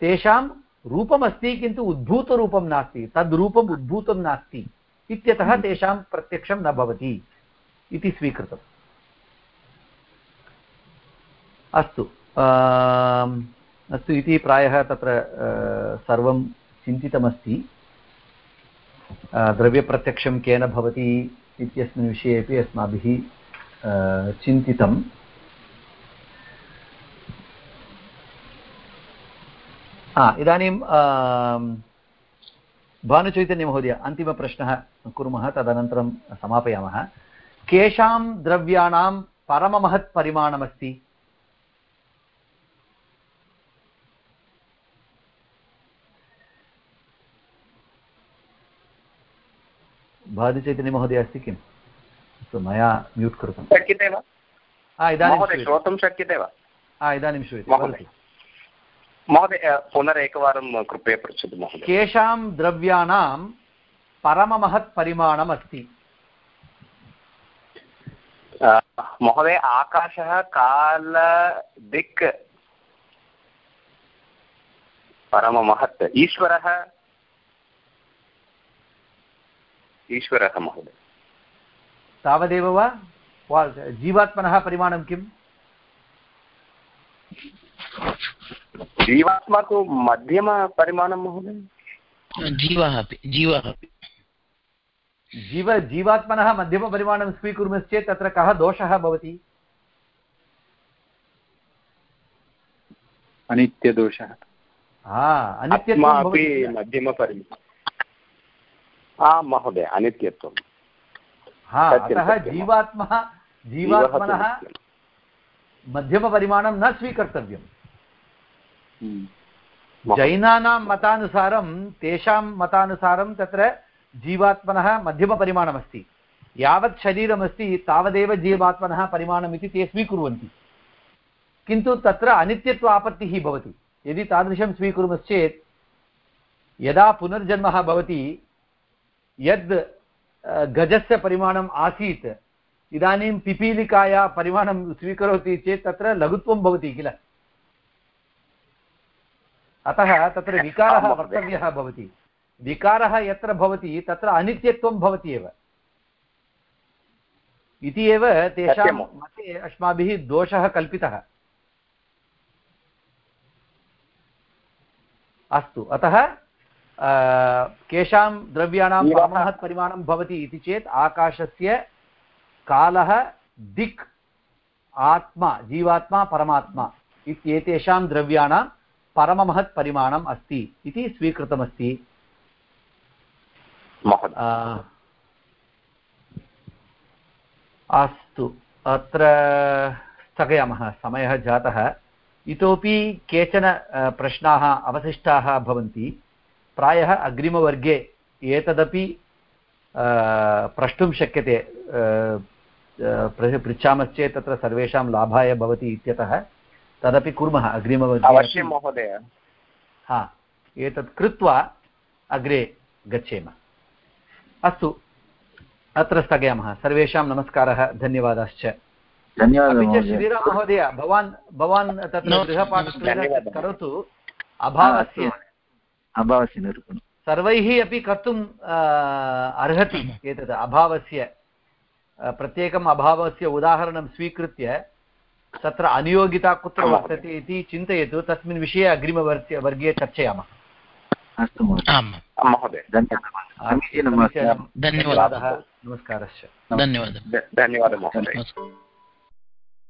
तेषां रूपमस्ति किन्तु उद्भूतरूपं नास्ति। तद्रूपम् उद्भूतं नास्ति इत्यतः तेषां प्रत्यक्षं न भवति इति स्वीकृतम्। अस्तु अस्तु इति प्रायः तत्र सर्वं चिन्तितमस्ति। द्रव्यप्रत्यक्षं केन भवति इत्यस्मिन् विषये अपि अस्माभिः चिन्तितम्। इदानीं भानुचैतन्यमहोदय, अन्तिमप्रश्नः कुर्मः, तदनन्तरं समापयामः। केषां द्रव्याणां परममहत् परिमाणमस्ति अस्ति किम्? अस्तु मया म्यूट् कृतं शक्यते वा? हा इदानीं श्रोतुं शक्यते वा? हा इदानीं श्रूयते महोदय। पुनरेकवारं कृपया पृच्छतु महोदय। केषां द्रव्याणां परममहत् परिमाणम् अस्ति महोदय आकाशः काल दिक्। परममहत् ईश्वरः। ईश्वरः महोदय। तावदेव वा? जीवात्मनः परिमाणं किम्? जीवात्मा तु मध्यमपरिमाणं महोदय। जीवः अपि जीवः अपि। जीव जीवात्मनः मध्यमपरिमाणं स्वीकुर्मश्चेत् तत्र कः दोषः भवति? अनित्यदोषः। हा अनित्यत्वं? मध्यमपरिमाणम् आं महोदय अनित्यत्वं। हा अतः। जीवात्मः जीवः जीवात्मनः मध्यमपरिमाणं न स्वीकर्तव्यम्। हम्म। जैनानां मतानुसारं तेषां मतानुसारं तत्र जीवात्मनः मध्यमपरिमाणमस्ति। यावत् शरीरमस्ति तावदेव जीवात्मनः परिमाणमिति ते स्वीकुर्वन्ति। किन्तु तत्र अनित्यत्व आपत्तिः भवति। यदि तादृशं स्वीकुर्मश्चेत् यदा पुनर्जन्मः भवति यद् गजस्य परिमाणम् आसीत् इदानीं पिपीलिकाया परिमाणं स्वीकरोति चेत् तत्र लघुत्वं भवति किल? अतः तत्र विकारः। वक्तव्यः भवति। विकारः यत्र भवति तत्र अनित्यत्वं भवति एव। इति एव तेषां मते अस्माभिः दोषः कल्पितः। अस्तु अतः केषां द्रव्याणां परमहत् परिमाणं भवति इति चेत् आकाशस्य कालः दिक् आत्मा जीवात्मा परमात्मा इत्येतेषां द्रव्याणां परममहत् परिमाणम् अस्ति इति स्वीकृतमस्ति। अस्तु अत्र स्थगयामः समयः जातः। इतोपि केचन प्रश्नाः अवशिष्टाः भवन्ति। प्रायः अग्रिमवर्गे एतदपि अ, प्रष्टुं शक्यते पृच्छामश्चेत् तत्र सर्वेषां लाभाय भवति इत्यतः तदपि कुर्मः अग्रिमवर्गे अवश्यं महोदय। हा एतत् कृत्वा अग्रे गच्छेम। अस्तु अत्र स्थगयामः। सर्वेषां नमस्कारः धन्यवादाश्च। धन्यवादः च महोदय। भवान् भवान् तत्र धन्यवादः। करोतु। अभावस्य अभावस्य निरूपणं सर्वैः अपि कर्तुम् अर्हति एतत् अभावस्य प्रत्येकम् अभावस्य उदाहरणं स्वीकृत्य तत्र अनियोगिता कुत्र वर्तते इति चिन्तयतु तस्मिन् विषये अग्रिमवर्गे वर्गे चर्चयामः। अस्तु महोदय। धन्यवादः। नमस्कारश्च। धन्यवादः। धन्यवादः महोदय।